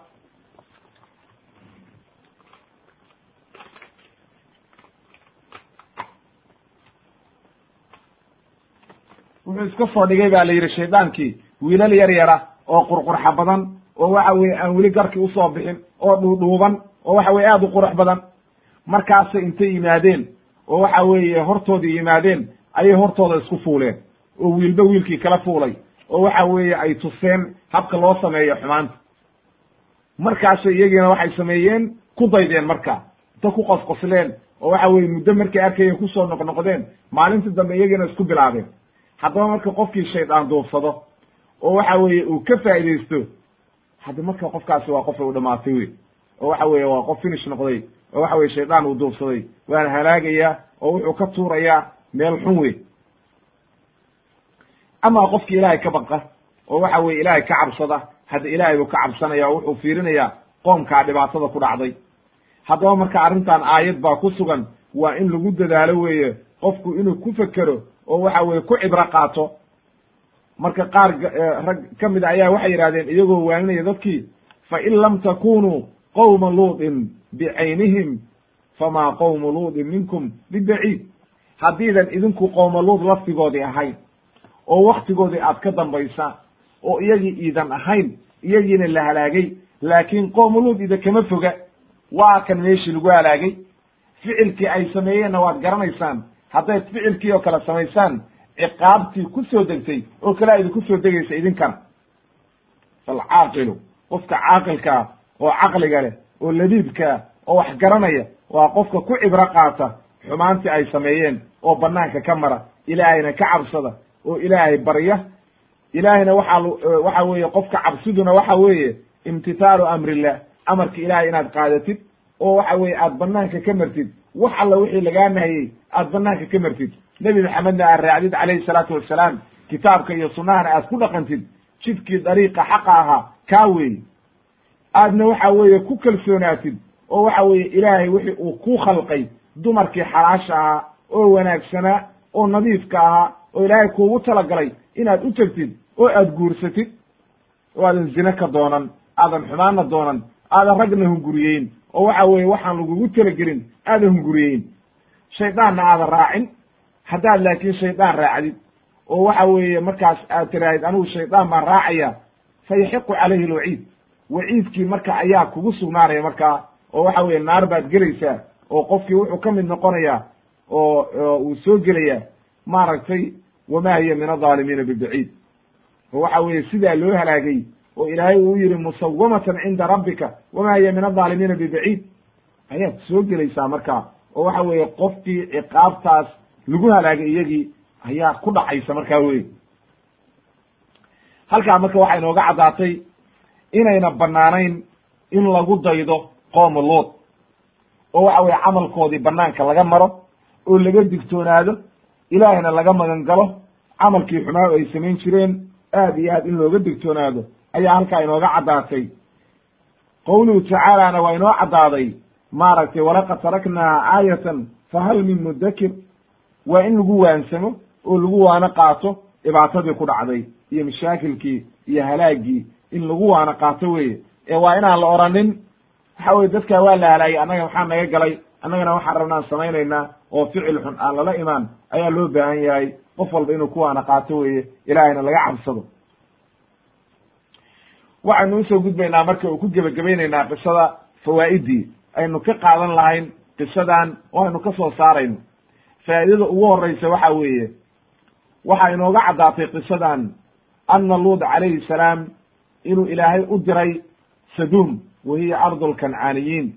wuxuu iska soo dhigay ba la yidhi shaydaankii wiilal yar yara oo qurqurxa badan oo waxa weye aan weli garki u soo bixin oo dhuudhuuban oo waxa weye aad u qurux badan markaasay intay yimaadeen oo waxa weeye hortooda yimaadeen ayay hortooda isku fuuleen oo wiilba wiilkii kala fuulay oo waxa weeye ay tuseen habka loo sameeyo xumaanta. Markaasay iyagiina waxay sameeyeen ku daydeen marka inta ku qosqosleen oo waxa weye muddo markay arkayeen ku soo noqnoqdeen maalintii dambe iyagiina isku bilaabeen haddaba marka qofkii shaydaan duufsado oo waxa weeye uu ka faa'idaysto hadda marka qofkaasi waa qofa u dhamaatay wey oo waxa weeye waa qof finish noqday oo waxa weye shaydaan uu duufsaday waana halaagayaa oo wuxuu ka tuurayaa meel xun wey amaa qofki ilaahay ka baqa oo waxa weye ilaahay ka cabsada hadda ilaahay buu ka cabsanaya oo wuxuu fiirinayaa qoomkaa dhibaatada ku dhacday. Haddaba marka arrintan aayad baa ku sugan waa in lagu dadaalo weeye qofku inuu ku fekero oo waxa weye ku cibro qaato. Marka qaar rag ka mid a ayaa waxay yidhahdeen iyagoo waaninaya dadkii fa in lam takunuu qowma luutin bicaynihim famaa qowmu luutin minkum bibaciid. Haddiidan idinku qowma luud laftigoodii ahayn oo waktigoodii aad ka dambaysaan oo iyagii iidan ahayn iyagiina la halaagay laakiin qowma luud ida kama foga. Waa kan meeshii lagu halaagay. Ficilkii ay sameeyeenna waad garanaysaan haddayd ficilkii oo kale samaysaan ciqaabtii ku soo degtay oo kalea idinku soo degaysa idinkana falcaaqilu qofka caaqilkaa oo caqliga leh oo ladiidkaa oo wax garanaya waa qofka ku cibro qaata xumaantii ay sameeyeen oo banaanka ka mara ilaahayna ka cabsada oo ilaahay barya. Ilaahayna waxaa waxa weeye qofka cabsiduna waxa weeye imtithaalu amrillah amarka ilahay inaad qaadatid oo waxa weeye aad banaanka ka martid wax alla wixii lagaa nahayey aad banaanka ka martid. Nebi maxamedna aad raacdid calayhi salaatu wassalaam kitaabka iyo sunnahana aad ku dhaqantid jidkii dariiqa xaqa ahaa kaa weeye. Aadna waxa weeye ku kalsoonaatid oo waxa weeye ilaahay wixii uu ku khalqay dumarkii xalaasha ahaa oo wanaagsanaa oo nadiifka ahaa oo ilaahay kuugu talagalay inaad u tegtid oo aad guursatid. Oo aadan zine ka doonan aadan xumaanna doonan aadan ragna hunguriyeyn oo waxa weeye waxaan lagugu talagelin aadan hunguriyeyn shaydaanna aadan raacin. Haddaad laakiin shaydaan raacdid oo waxa weeye markaas aad tiraahid anigu shaydaan baan raacaya. Fa yaxiqu calayhi alwaciid. Waciidkii marka ayaa kugu sugnaanaya markaa oo waxa weeye naar baad gelaysaa oo qofkii wuxuu ka mid noqonayaa oo uu soo gelayaa maaragtay wama hiya min adaalimiina bibaciid oo waxa weeye sidaa loo halaagay oo ilaahay uu yihi musawamatan cinda rabbika wama hiya min adaalimiina bibaciid. Ayaad soo gelaysaa markaa oo waxa weeye qofkii ciqaabtaas lagu halaagay iyagii ayaa ku dhacaysa markaa wey halkaa marka waxaa inooga caddaatay inayna banaanayn in lagu daydo qooma luud oo waxa weye camalkoodii banaanka laga maro oo laga digtoonaado ilaahayna laga magan galo camalkii xumaa ay samayn jireen aad iyo aad in looga digtoonaado ayaa halkaa inooga caddaatay. Qowluhu tacaalana waa inoo caddaaday maaragtay walaqad taraknaa aayatan fahal min mudakir waa in lagu waansamo oo lagu waano qaato dhibaatadii ku dhacday iyo mashaakilkii iyo halaagii in lagu waano qaato weye ee waa inaan la oranin waxa weye dadkaa waa la halaagay annaga maxaa naga galay annagana waxaan rabnaan samaynaynaa oo ficil xun aan lala imaan ayaa loo baahan yahay. Qof walba inuu ku waana qaato weye ilaahayna laga cabsado waxaynu u soo gudbaynaa marka uu ku gebagabaynaynaa qisada fawaa'idii. Aynu ka qaadan lahayn qisadan oo aynu ka soo saarayno. Faa'idada ugu horeysa waxa weeye waxaa inooga caddaatay qisadan anna luud calayhi salaam inuu ilaahay u diray saduum wa hiya ardu lkancaaniyiin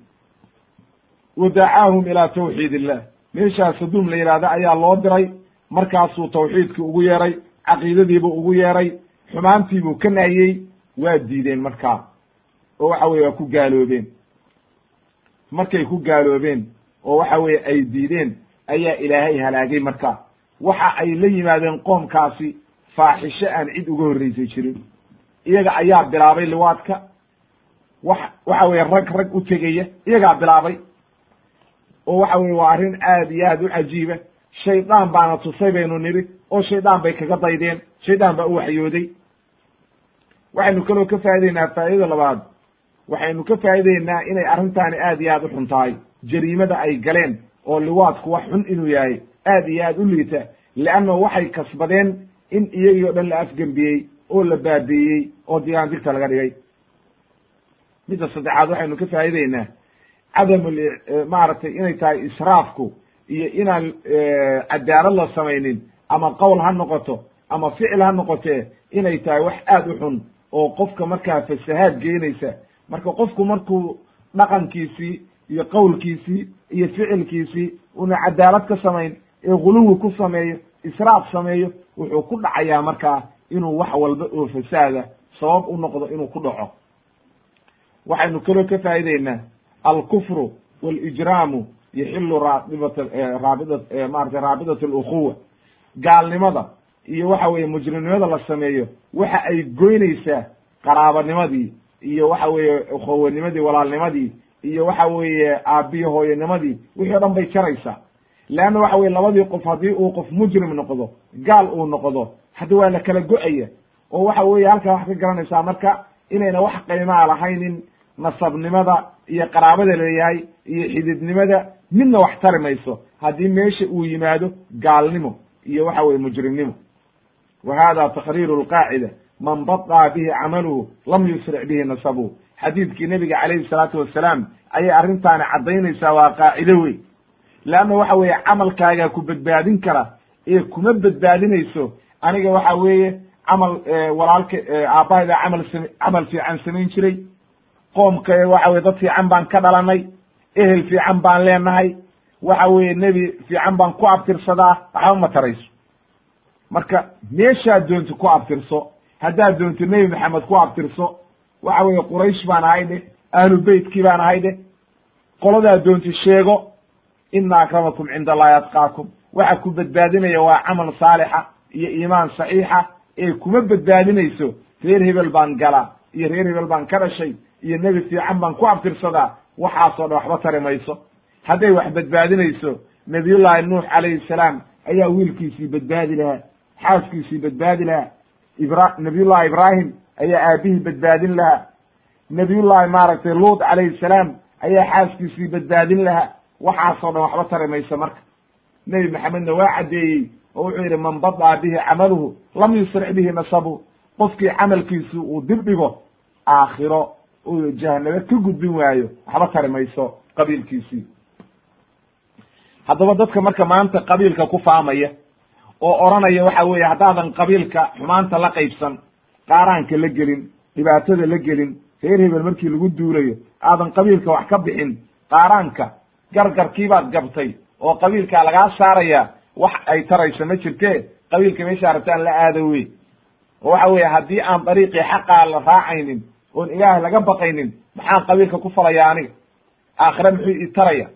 wa dacaahum ilaa tawxiid illah meeshaa saduum la yidhahda ayaa loo diray markaasuu tawxiidkii ugu yeeray caqiidadiibuu ugu yeeray xumaantiibuu ka nahyey waa diideen markaa oo waxa weye waa ku gaaloobeen. Markay ku gaaloobeen oo waxa weye ay diideen ayaa ilaahay halaagay marka. Waxa ay la yimaadeen qoomkaasi faaxisho aan cid uga horreysay jirin. Iyaga ayaa bilaabay liwaadka. Wax waxa weye rag rag u tegaya iyagaa bilaabay. Oo waxa weye waa arrin aad iyo aad u cajiiba. Shaydaan baana tusay baynu nidhi oo shaydaan bay kaga daydeen. Shaydaan baa u waxyooday waxaynu kaloo ka faa'ideynaa faa'idada labaad. Waxaynu ka faa'ideynaa inay arrintaani aad iyo aad u xun tahay jariimada ay galeen oo liwaadku wax xun inuu yahay aad iyo aad u liita leanna waxay kasbadeen in iyagii o dhan la afgembiyey oo la baabiiyey oo digaan digta laga dhigay. Midda saddexaad waxaynu ka faa'ideynaa cadamu maaragtay inay tahay israafku iyo inaan cadaalad la samaynin ama qowl ha noqoto ama ficil ha noqotee inay tahay wax aad u xun oo qofka markaa fasahaad geenaysa. Marka qofku markuu dhaqankiisii iyo qowlkiisii iyo ficilkiisii una cadaalad ka samayn ee guluwi ku sameeyo israaf sameeyo wuxuu ku dhacayaa markaa inuu wax walba oo fasaada sabab u noqdo inuu ku dhaco. Waxaynu kaloo ka faa'ideynaa alkufru walijraamu yaxilu raabibat raabida maratay raabidat alukhuwa. Gaalnimada iyo waxa weeye mujrimnimada la sameeyo waxa ay goynaysaa qaraabanimadii iyo waxa weeye ukhowanimadii walaalnimadii iyo waxa weeye aabiyo hooyanimadii wixii o dhan bay jaraysaa. Leanna waxa weye labadii qof haddii uu qof mujrim noqdo gaal uu noqdo hadda waa la kala go'aya oo waxa weeye halkaa waxaad ka garanaysaa marka inayna wax qiimaa lahaynin nasabnimada iyo qaraabada leeyahay iyo xididnimada midna wax tari mayso. Haddii meesha uu yimaado gaalnimo iyo waxa weye mujrimnimo wa hada takriiru lqaacida man badaa bihi camaluhu lam yusric bihi nasabuhu xadiidkii nebiga calayhi salaatu wasalaam ayay arrintaani caddaynaysaa waa qaacido wey leanna waxa weeye camalkaagaa ku badbaadin kara ee kuma badbaadinayso aniga waxa weeye camal walaalka aabbahayda camal sam camal fiican samayn jiray qoomka waxa weye dad fiican baan ka dhalanay ehel fiican baan leenahay waxa weeye nebi fiican baan ku abtirsadaa waxba ma tarayso marka meeshaad doonto ku abtirso haddaad doonto nebi maxamed ku abtirso waxa weeye quraysh baan ahay dheh ahlu beytkii baan ahay dheh qoladaa doonto sheego ina akramakum cinda allahi atqaakum. Waxa ku badbaadinaya waa camal saalixa iyo iimaan saxiixa. Ee kuma badbaadinayso reer hebel baan galaa iyo reer hebel baan ka dhashay iyo nebi fiican baan ku abtirsadaa waxaasoo dhan waxba tari mayso hadday wax badbaadinayso nabiyullahi nuux calayhi salaam ayaa wiilkiisii badbaadi lahaa xaaskiisii badbaadi lahaa. Ibra nabiyullahi ibraahim ayaa aabihii badbaadin lahaa. Nabiyullahi maaragtay luut calayhi salaam ayaa xaaskiisii badbaadin lahaa. Waxaasoo dhan waxba tari mayso marka. Nebi maxamedna waa caddeeyey oo wuxuu yidhi man badaa bihi camaluhu lam yusric bihi nasabu. Qofkii camalkiisu uu dib dhigo aakhiro uu jahanabo ka gudbin waayo. Waxba tari mayso qabiilkiisii. Haddaba dadka marka maanta qabiilka ku faamaya oo odhanaya waxa weeye haddaadan qabiilka xumaanta la qaybsan qaaraanka la gelin dhibaatada la gelin reer hebel markii lagu duulayo aadan qabiilka wax ka bixin qaaraanka gargarkiibaad gabtay oo qabiilkaa lagaa saaraya wax ay tarayso ma jirte qabiilka meesha rabtaan la aado wey oo waxa weeye haddii aan dariiqii xaqaa la raacaynin oon ilaahay laga baqaynin maxaan qabiilka ku falaya aniga? Aakhire muxuu i taraya?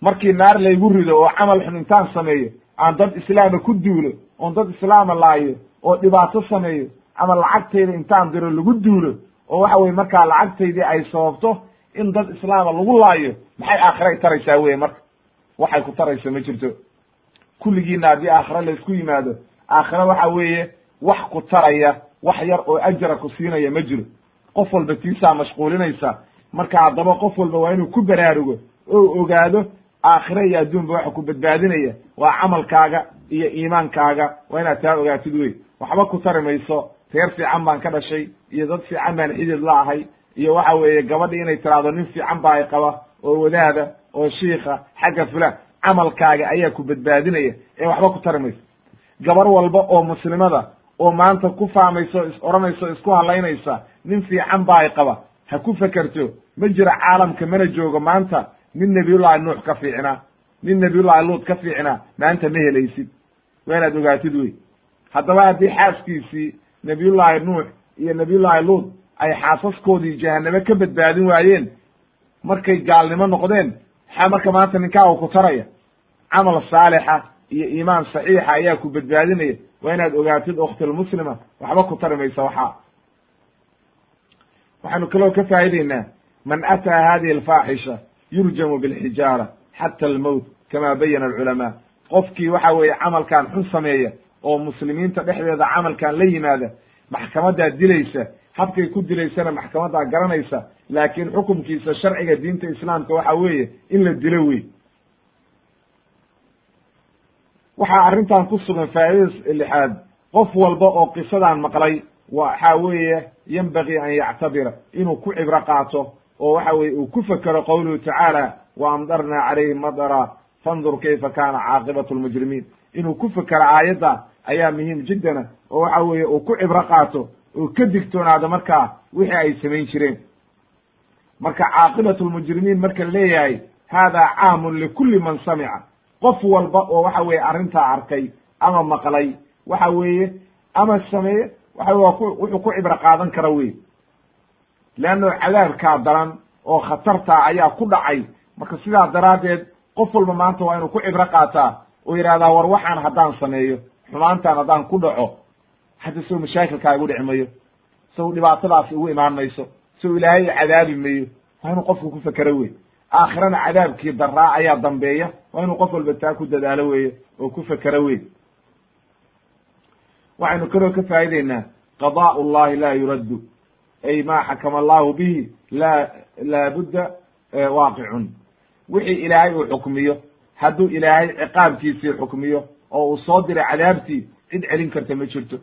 Markii naar laygu rido oo camal xun intaan sameeyo aan dad islaama ku duulo oon dad islaama laayo oo dhibaato sameeyo ama lacagtayda intaan diro lagu duulo oo waxa weye markaa lacagtaydii ay sababto in dad islaama lagu laayo maxay aakhira taraysaa weye marka? Waxay ku tarayso ma jirto. Kulligiina haddii aakhira laysku yimaado aakhira waxa weeye wax ku taraya wax yar oo ajra ku siinaya ma jiro. Qof walba tiisaa mashquulinaysa. Marka haddaba qof walba waa inuu ku baraarugo oo ogaado aakhira iyo adduunba waxa ku badbaadinaya waa camalkaaga iyo iimaankaaga. Waa inaad taa ogaatid wey waxba ku tari mayso reer fiican baan ka dhashay iyo dad fiican baan xidid la ahay iyo waxa weeye gabadhi inay tiraahdo nin fiican baa ay qaba oo wadaada oo shiika xagga fulaan. Camalkaaga ayaa ku badbaadinaya ee waxba ku tari mayso gabar walba oo muslimada oo maanta ku faamayso is odhanayso isku halaynaysa nin fiican baa ay qaba. Ha ku fekerto ma jiro caalamka mana joogo maanta nin nabiyullahi nuux ka fiicnaa nin nabiyullahi luut ka fiicnaa maanta ma helaysid. Waa inaad ogaatid wey haddaba haddii xaaskiisii nabiyullahi nuux iyo nabiyullahi luut ay xaasaskoodii jahaname ka badbaadin waayeen markay gaalnimo noqdeen maxaa marka maanta ninkaaga ku taraya. Camal saalixa iyo iimaan saxiixa ayaa ku badbaadinaya. Waa inaad ogaatid okhtilmuslima waxba ku tari maysa waxaa. Waxaanu kaloo ka faa'ideynaa man ataa hadihi alfaaxisha yurjamu bilxijaara xata almowt kama bayana alculamaa. Qofkii waxa weeye camalkan xun sameeya oo muslimiinta dhexdeeda camalkan la yimaada maxkamadaa dilaysa habkay ku dilaysana maxkamadaa garanaysa laakiin xukumkiisa sharciga diinta islaamka waxa weeye in la dilo wey waxaa arrintan ku sugan faa'idada lixaad qof walba oo qisadan maqlay waxa weeye yenbagii an yactabira inuu ku cibro qaato oo waxa weye uu ku fekero qowluhu tacaala wa amdarnaa calayhim madara fandur kayfa kana caaqibatu lmujrimiin. Inuu ku fekero aayadda ayaa muhiim jiddana oo waxa weeye uu ku cibro qaato oo ka digtoonaado markaa wixii ay samayn jireen. Marka caaqibatu lmujrimiin marka leeyahay haadaa caamun likulli man samica. Qof walba oo waxa weeye arrintaa arkay ama maqlay waxa weeye ama sameeye waxa wuxuu ku cibro qaadan kara wey leanno cadaabkaa daran oo khatartaa ayaa ku dhacay marka sidaa daraaddeed qof walba maanta waa inuu ku cibro qaataa oo yidhahdaa war waxaan haddaan sameeyo xumaantaan haddaan ku dhaco hadda sow mashaakilkaa igu dhici mayo sow dhibaatadaas igu imaan mayso sow ilaahay cadaabi mayo waa inuu qofku ku fekero wey aakhirana cadaabkii daraa ayaa dambeeya waa inuu qof walba taa ku dadaalo weye oo ku fekero wey waxaynu kaloo ka faa'ideynaa qadaa'u llahi laa yuraddu ay ma xakama allahu bihi laa laabudda waaqicun wixii ilaahay uu xukmiyo hadduu ilaahay ciqaabkiisii xukmiyo oo uu soo diray cadaabtii cid celin karta ma jirto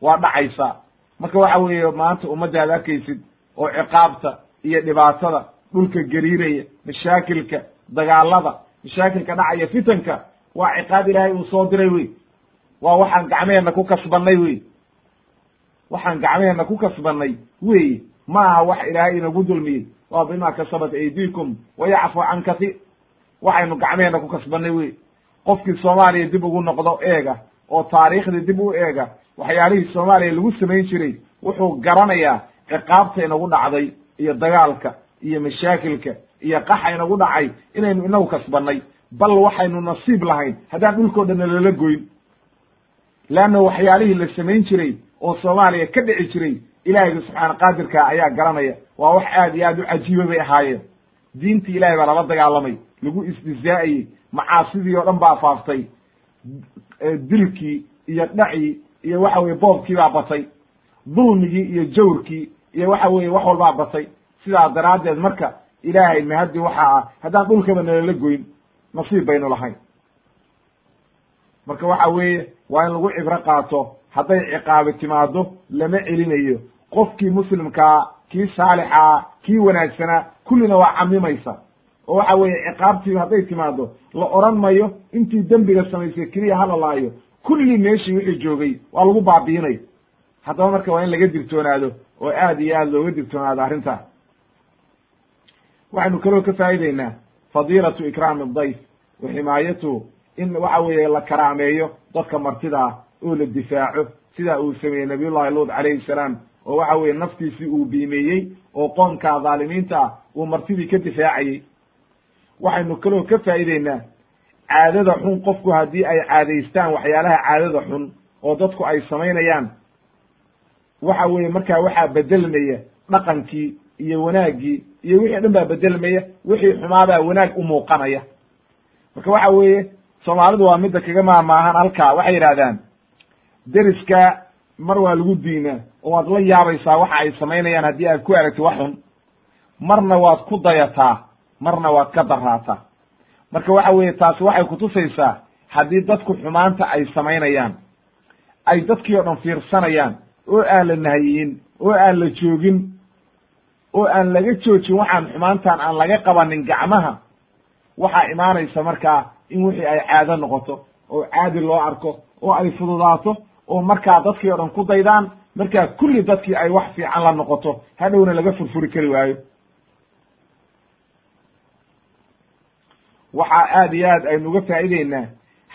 waa dhacaysaa marka waxa weeye maanta ummadda ad arkaysid oo ciqaabta iyo dhibaatada dhulka gariiraya mashaakilka dagaalada mashaakilka dhacaya fitanka waa ciqaab ilaahay uu soo diray wey waa waxaan gacmeheenna ku kasbanay wey waxaan gacmeheenna ku kasbanay wey ma aha wax ilaahay inagu dulmiyey waa bima kasabat aydiikum wa yacfu can kahiir waxaynu gacmeheenna ku kasbanay wey qofkii soomaaliya dib ugu noqdo eega oo taariikhdii dib u eega waxyaalihii soomaaliya lagu samayn jiray wuxuu garanayaa ciqaabta inagu dhacday iyo dagaalka iyo mashaakilka iyo qaxa inagu dhacay inaynu inagu kasbanay bal waxaynu nasiib lahayn haddaan dhulkoo dhanna lala goyn. Leanna waxyaalihii la samayn jiray oo soomaaliya ka dhici jiray ilaahiyga subxaana qaadirka ayaa garanaya waa wax aad iyo aad u cajiiba bay ahaayeen. Diintii ilahay baa lala dagaalamay lagu isdizaa'ayey macaasidii oo dhan baa faaftay dilkii iyo dhacii iyo waxa weye boobkii baa batay dulmigii iyo jawrkii iyo waxa weye wax walbaa batay. Sidaa daraaddeed marka ilaahay mahaddi waxa ah haddaan dhulkaba nalala goyn nasiib baynu lahayn. Marka waxa weeye waa in lagu cibro qaato hadday ciqaabi timaado lama celinayo. Qofkii muslimkaa kii saalixaa kii wanaagsanaa kullina waa camimaysa. Oo waxa weeye ciqaabtii hadday timaado la oran mayo intii dembiga samaysay keliya hala laayo. Kulli meeshii wixii joogay waa lagu baabiinay. Haddaba marka waa in laga digtoonaado oo aad iyo aad looga digtoonaado arrintaa waxaynu kaloo ka faa'ideynaa fadiilatu ikraami adayf wa ximaayatuhu in waxa weeye la karaameeyo dadka martidaa oo la difaaco sidaa uu sameeyey nabiyullahi luud calayhi salaam oo waxa weeye naftiisii uu biimeeyey oo qoonkaa dhaalimiinta ah uu martidii ka difaacayey. Waxaynu kaloo ka faa'ideynaa caadada xun qofku haddii ay caadaystaan waxyaalaha caadada xun oo dadku ay samaynayaan waxa weeye markaa waxaa bedelmaya dhaqankii iyo wanaaggii iyo wixii dhan baa bedelmaya wixii xumaabaa wanaag u muuqanaya. Marka waxa weeye soomaalidu waa midda kaga maamaahan halkaa waxay yidhahdaan deriska mar waa lagu diinaa oo waad la yaabaysaa waxa ay samaynayaan haddii aad ku aragti wax xun marna waad ku dayataa marna waad ka daraataa marka waxa weeye taasi waxay kutusaysaa haddii dadku xumaanta ay samaynayaan ay dadkii oo dhan fiirsanayaan oo aan la nahayiyin oo aan la joogin oo aan laga joojin waxaan xumaantan aan laga qabanin gacmaha waxaa imaanaysa markaa in wixii ay caado noqoto oo caadi loo arko oo ay fududaato oo markaa dadkii o dhan ku daydaan markaa kulli dadkii ay wax fiican la noqoto hadhowna laga furfuri kari waayo. Waxaa aad iyo aad aynu uga faa'ideynaa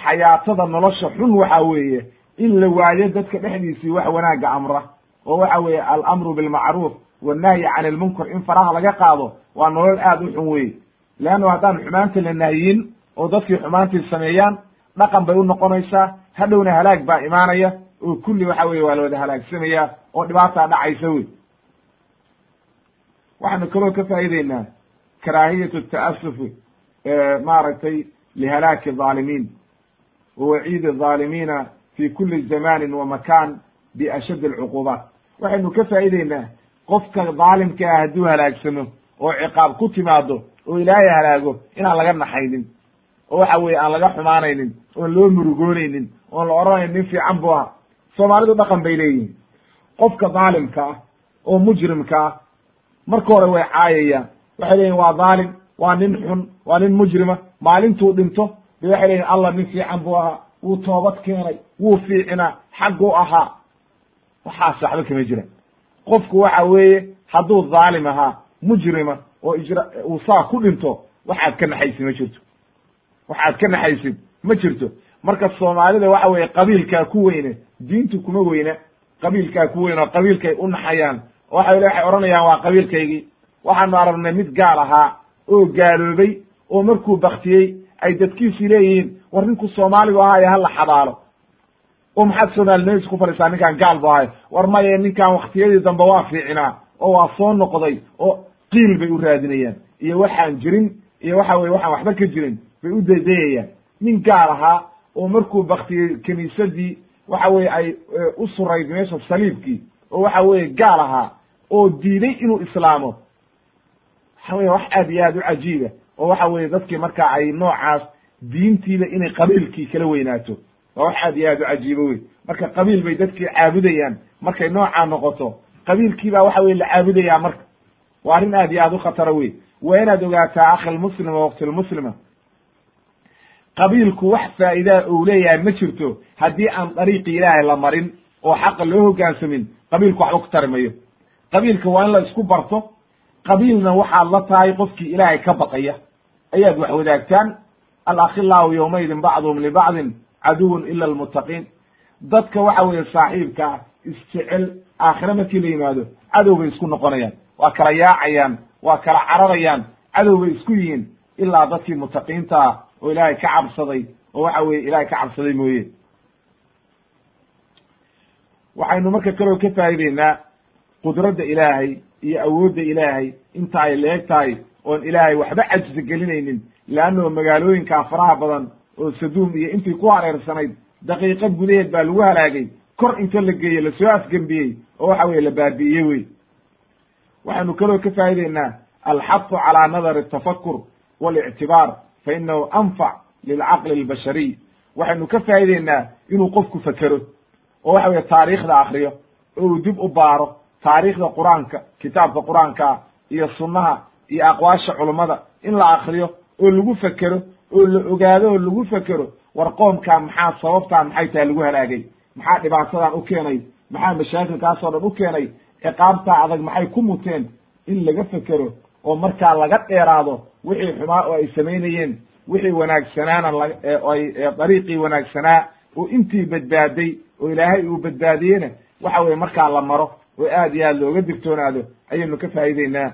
xayaatada nolosha xun waxa weeye in la waayo dadka dhexdiisii wax wanaagga amra oo waxa weeye alamru bilmacruuf wannahyi can ilmunkar in faraha laga qaado waa nolol aad u xun weye leanno haddaan xumaanta la nahyin oo dadkii xumaantii sameeyaan dhaqan bay u noqonaysaa hadhowna halaag baa imaanaya oo kulli waxa weye waa la wada halaagsamaya oo dhibaataa dhacaysa wey waxaanu kaloo ka faa'iideynaa karaahiyatu ta'asufi maaragtay lihalaaki aalimiin wa waciidi aalimiina fi kuli zamanin wa makan biashadd alcuquubaat. Waxaynu ka faa'iideynaa qofka daalimka ah hadduu halaagsamo oo ciqaab ku timaado oo ilaahay halaago inaan laga naxaynin oo waxa weye aan laga xumaanaynin oon loo murugoonaynin oon la odhanaynin nin fiican bu ah soomaalidu dhaqan bay leeyihiin qofka dhaalimka ah oo mujrimka ah marka hore way caayayaan. Waxay leeyihiin waa dhaalim waa nin xun waa nin mujrima. Maalintuu dhinto. Bay waxay leeyihiin allah nin fiican buu ahaa. Wuu toobad keenay. Wuu fiicinaa xagguu ahaa. Waxaas waxba kama jiraan. Qofku waxa weeye hadduu dhaalim ahaa mujrima oo ijra uu saa ku dhinto waxaad ka naxaysid ma jirto. Waxaad ka naxaysid ma jirto. Marka soomaalida waxa weeye qabiilkaa ku weyne diintu kuma weyna qabiilkaa ku weyn oo qabiilkay u naxayaan. Oo waxa waxay odhanayaan waa qabiilkaygii. Waxaanu aragnay mid gaal ahaa oo gaaloobay oo markuu baktiyey ay dadkiisii leeyihiin war ninku soomaaligu ahaa ee hala xabaalo. Oo maxaad soomaalinimadiisa ku fadhisaa ninkaan gaal bu ahay war maye ninkaan waktiyadii dambe waa fiicinaa oo waa soo noqday oo qiil bay u raadinayaan. Iyo waxaan jirin iyo waxa weye waxaan waxba ka jirin bay u daydayayaan nin gaal ahaa oo markuu baktiyey kiniisadii waxa weye ay u surayd meesha saliibkii oo waxa weye gaal ahaa oo diiday inuu islaamo. Waxa weye wax aad iyo aad u cajiiba oo waxa weye dadkii marka ay noocaas diintiiba inay qabiilkii kala weynaato. Waa wax aad iyo aad u cajiibo wey marka qabiil bay dadkii caabudayaan markay noocaa noqoto qabiilkii baa waxa weye la caabudaya marka. Waa arrin aad iyo aad u khatara wey waa inaad ogaataa akhilmuslima waqtilmuslima qabiilku wax faa'iidaa uu leeyahay ma jirto. Haddii aan dariiqi ilaahay la marin oo xaqa loo hoggaansamin qabiilku waxba ku tari mayo qabiilka waa in la isku barto. Qabiilna waxaad la tahay qofkii ilaahay ka baqaya. Ayaad wax wadaagtaan? Alakhilaahu yowmaydin bacduhum libacdin caduwun ila almuttaqiin. Dadka waxa weeye saaxiibkaa isjecel aakhire markii la yimaado cadow bay isku noqonayaan. Waa kala yaacayaan waa kala cararayaan cadow bay isku yihiin. Ilaa dadkii mutaqiinta ah oo ilaahay ka cabsaday oo waxa weye ilaahay ka cabsaday mooye. Waxaynu marka kaloo ka faa'ideynaa qudradda ilaahay iyo awoodda ilaahay inta ay leeg tahay oon ilaahay waxba cajsi gelinaynin leannao magaalooyinkaa faraha badan oo saduum iyo intii ku hareersanayd daqiiqad gudaheed baa lagu halaagay kor inta la geeye la soo afgembiyey oo waxa weye la baabi'iyey wey. Waxaanu kaloo ka faa'ideynaa alxafu calaa nadari atafakur walictibaar fa inahu anfac lilcaqli albashariy waxaynu ka faa'ideynaa inuu qofku fekero oo waxa weye taariikhda akriyo oo uu dib u baaro taariikhda qur'aanka kitaabka qur'aankaa iyo sunnaha iyo aqwaasha culummada in la akriyo oo lagu fekero oo la ogaado oo lagu fekero war qoomkaa maxaa sababtaa maxay tahay lagu halaagay maxaa dhibaatadan u keenay maxaa mashaakilkaasoo dhan u keenay ciqaabtaa adag maxay ku muteen in laga fekero oo markaa laga dheeraado wixii xumaa oo ay samaynayeen wixii wanaagsanaana ay dariiqii wanaagsanaa oo intii badbaaday oo ilaahay uu badbaadiyena waxa weye markaa la maro oo aad iyo aad looga digtoonaado ayaynu ka faa'ideynaa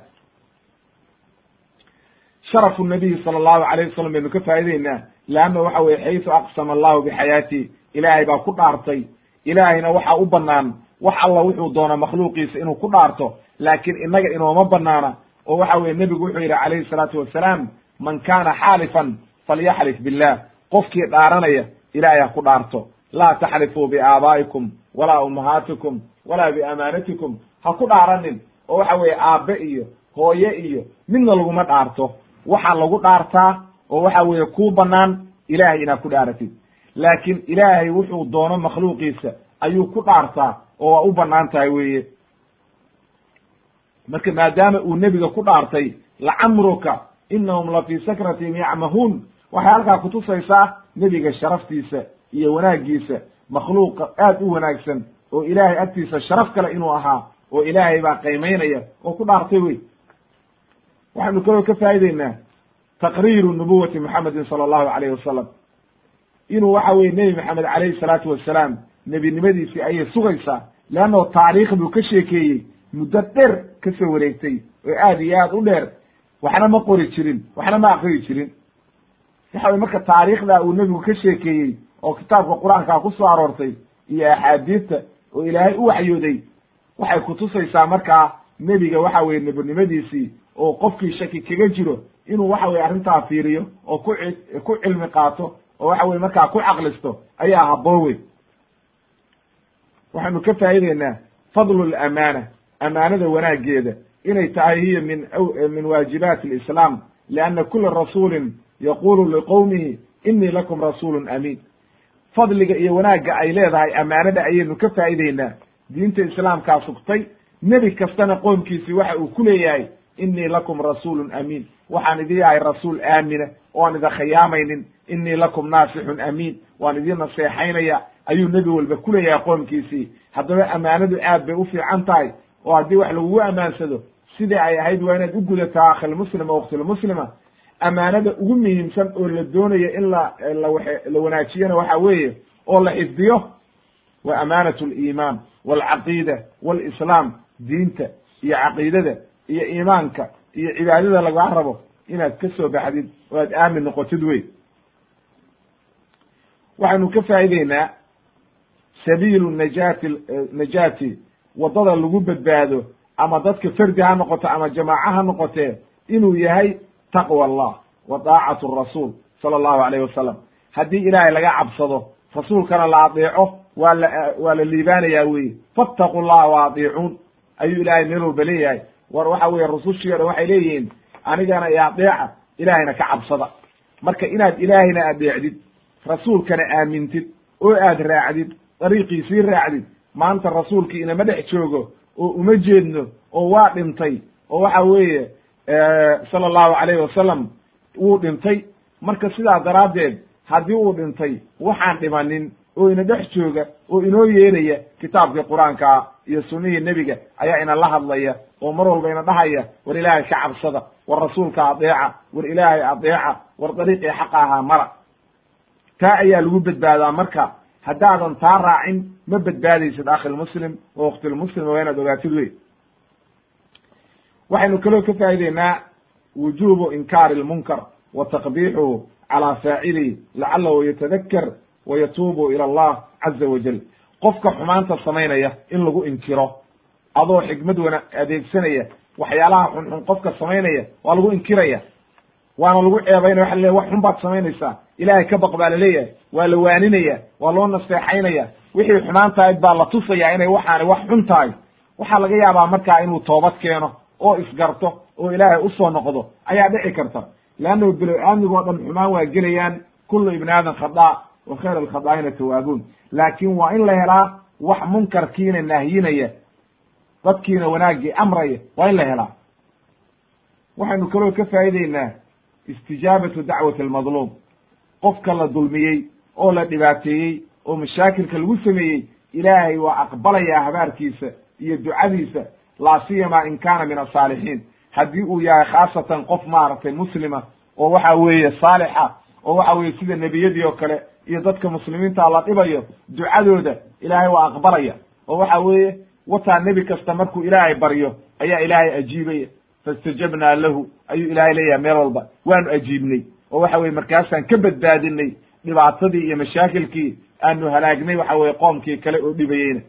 sharafu nabiyi sala allahu alayh wasalam baynu ka faa'ideynaa leanna waxa weye xaysu aqsama allahu bixayaati ilaahay baa ku dhaartay. Ilaahayna waxa u banaan wax alla wuxuu doono makhluuqiisa inuu ku dhaarto laakiin innaga inooma banaana oo waxa weye nebigu wuxuu yidhi calayhi salaatu wasalaam man kana xaalifan falyaxlif billah. Qofkii dhaaranaya ilaahay ha ku dhaarto. Laa taxlifuu biaabaa'ikum walaa ummahaatikum walaa biamaanatikum. Ha ku dhaaranin oo waxa weeye aabbe iyo hooye iyo midna laguma dhaarto. Waxaa lagu dhaartaa oo waxa weeye kuu bannaan ilaahay inaad ku dhaaratid laakiin ilaahay wuxuu doono makhluuqiisa ayuu ku dhaartaa oo waa u bannaan tahay weeye marka maadaama uu nebiga ku dhaartay lacamruka inahum la fii sakratihim yacmahuun. Waxay halkaa kutusaysaa nebiga sharaftiisa iyo wanaaggiisa. Makhluuqa aad u wanaagsan oo ilaahay agtiisa sharaf kale inuu ahaa oo ilaahay baa qaymaynaya oo ku dhaartay wey. Waxaynu kaloo ka faa'ideynaa taqriiru nubuwati moxamedin sala allahu alayh wasalam inuu waxa weye nebi maxamed calayhi salaatu wasalaam nebinimadiisii ayay sugaysaa leannao taariikh buu ka sheekeeyey muddo dheer ka soo wareegtay oo aad iyo aad u dheer waxna ma qori jirin waxna ma akriyi jirin. Waxa weye marka taariikhda uu nebigu ka sheekeeyey oo kitaabka qur'aankaa ku soo aroortay iyo axaadiista oo ilaahay u waxyooday waxay kutusaysaa markaa nebiga waxa weye nebinimadiisii oo qofkii shaki kaga jiro inuu waxa weye arrintaa fiiriyo oo ku ku cilmi qaato oo waxa weye markaa ku caqlisto ayaa habboon wey waxaynu ka faa'ideynaa fadlu lamaana amaanada wanaaggeeda inay tahay hiya min min waajibaati alislaam lianna kula rasuulin yaqulu liqowmihi inii lakum rasuulun amiin. Fadliga iyo wanaagga ay leedahay amaanada ayaynu ka faa'ideynaa diinta islaamkaa sugtay nebi kastana qoomkiisii waxa uu ku leeyahay inii lakum rasuulun amiin. Waxaan idin yahay rasuul aamina oan idin khiyaamaynin inii lakum naasixun amiin. Waan idin naseexaynaya ayuu nebi walba ku leeyahay qoomkiisii. Haddaba amaanadu aad bay u fiican tahay oo haddii wax lagugu ammaansado sidii ay ahayd waa inaad u gudataa akhilmuslima waktilmuslima amaanada ugu muhiimsan oo la doonayo in la la wanaajiyana waxa weeye oo la xifdiyo wa amaanat aliimaan walcaqiida walislaam diinta iyo caqiidada iyo iimaanka iyo cibaadada lagaa rabo inaad ka soo baxdid oo aad aamin noqotid wey. Waxaynu ka faa'ideynaa sabiilu najaati najaati waddada lagu badbaado ama dadka fardi ha noqoto ama jamaaca ha noqotee inuu yahay taqwa allah wa daacatu rasuul sala allahu alayh wasalam haddii ilaahay laga cabsado rasuulkana la adeeco waa la waa la liibaanayaa weye fattaqu llaha wa adiicuun ayuu ilaahay meel walba leeyahay. War waxa weye rusushii o dhan waxay leeyihiin anigana i adeeca ilaahayna ka cabsada. Marka inaad ilaahayna adeecdid rasuulkana aamintid oo aad raacdid dariiqiisii raacdid maanta rasuulkii inama dhex joogo oo uma jeedno oo waa dhintay oo waxa weeye sala allahu calayhi wasalam wuu dhintay. Marka sidaa daraaddeed haddii uu dhintay waxaan dhimanin oo ina dhex jooga oo inoo yeeraya kitaabkii qur'aankaa iyo sunnihii nebiga ayaa ina la hadlaya oo mar walba ina dhahaya war ilaahay ka cabsada war rasuulka adeeca war ilaahay adeeca war dariiqii xaqa ahaa mara. Taa ayaa lagu badbaadaa marka haddaadan taa raacin ma badbaadaysid akhilmuslim oo waktilmuslim waa inaad ogaatid wey waxaynu kaloo ka faa'ideynaa wujubu inkaari lmunkar wa taqbiixuhu calaa faacilihi lacalahu yatadaker wa yatuubu ila allah caza wajal qofka xumaanta samaynaya in lagu inkiro adoo xikmad wana adeegsanaya waxyaalaha xunxun qofka samaynaya waa lagu inkiraya. Waana lagu ceebaynaya waxa laleeyahy wax xun baad samaynaysaa ilaahay ka baq baa la leeyahay waa la waaninaya waa loo naseexaynaya wixii xumaan tahayd baa la tusaya inay waxaani wax xun tahay. Waxaa laga yaabaa markaa inuu toobad keeno oo isgarto oo ilaahay u soo noqdo. Ayaa dhici karta. Leannahu bilo aamnigo dhan xumaan waa gelayaan kullu ibni aadan khadaa wa khayr alkhadaa'ina tawaabuun. Laakin waa in la helaa wax munkarkiina nahyinaya dadkiina wanaaggii amraya waa in la helaa. Waxaynu kaloo ka faa'ideynaa istijaabatu dacwati almadluum qofka la dulmiyey oo la dhibaateeyey oo mashaakilka lagu sameeyey ilaahay waa aqbalayaa habaarkiisa iyo ducadiisa laa siyama in kaana min asaalixiin haddii uu yahay khaasatan qof maaragtay muslima oo waxa weeye saalixa oo waxa weeye sida nebiyadii oo kale iyo dadka muslimiinta la dhibayo ducadooda ilaahay waa aqbalaya. Oo waxa weeye wataa nebi kasta markuu ilaahay baryo ayaa ilaahay ajiibaya. Faistajabnaa lahu ayuu ilaahay leeyahay meel walba. Waanu ajiibnay oo waxa weye markaasaan ka badbaadinay dhibaatadii iyo mashaakilkii aanu halaagnay waxa weye qoomkii kale oo dhibayeyna.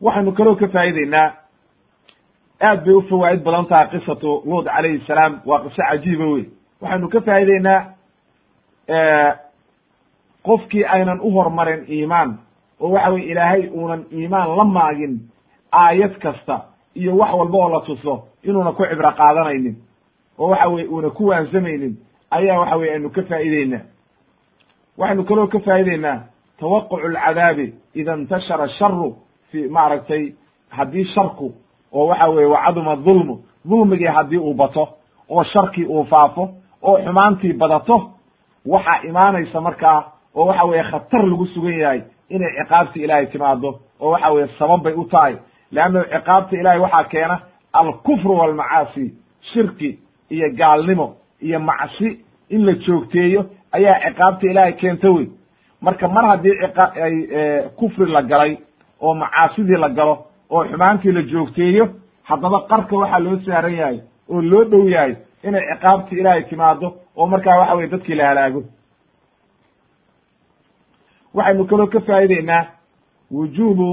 Waxaynu kaloo ka faa'ideynaa aad bay u fawaa'id badan tahay qisatu luud calayhi salaam waa qiso cajiiba wey waxaynu ka faa'ideynaa qofkii aynan u hormarin iimaan oo waxa weye ilaahay uunan iimaan la maagin aayad kasta iyo wax walba oo la tuso inuuna ku cibro qaadanaynin oo waxa weye uuna ku waansamaynin ayaa waxa weye aynu ka faa'ideynaa waxaynu kaloo ka faa'ideynaa tawaqucu alcadaabi ida intashara sharu fi maaragtay haddii sharku oo waxa weye wacaduma dulmu dulmigii haddii uu bato oo sharkii uu faafo oo xumaantii badato waxaa imaanaysa markaa oo waxa weye khatar lagu sugan yahay inay ciqaabtii ilaahay timaado oo waxa weye sabab bay u tahay. Leannahu ciqaabta ilahay waxaa keena alkufru walmacaasi shirki iyo gaalnimo iyo macsi in la joogteeyo ayaa ciqaabta ilaahay keenta wey marka mar haddii ay kufri la galay oo macaasidii la galo oo xumaantii la joogteeyo haddaba qarka waxaa loo saaran yahay oo loo dhow yahay inay ciqaabti ilaahay timaado oo markaa waxa weye dadkii la halaago. Waxaynu kaloo ka faa'ideynaa wujuubu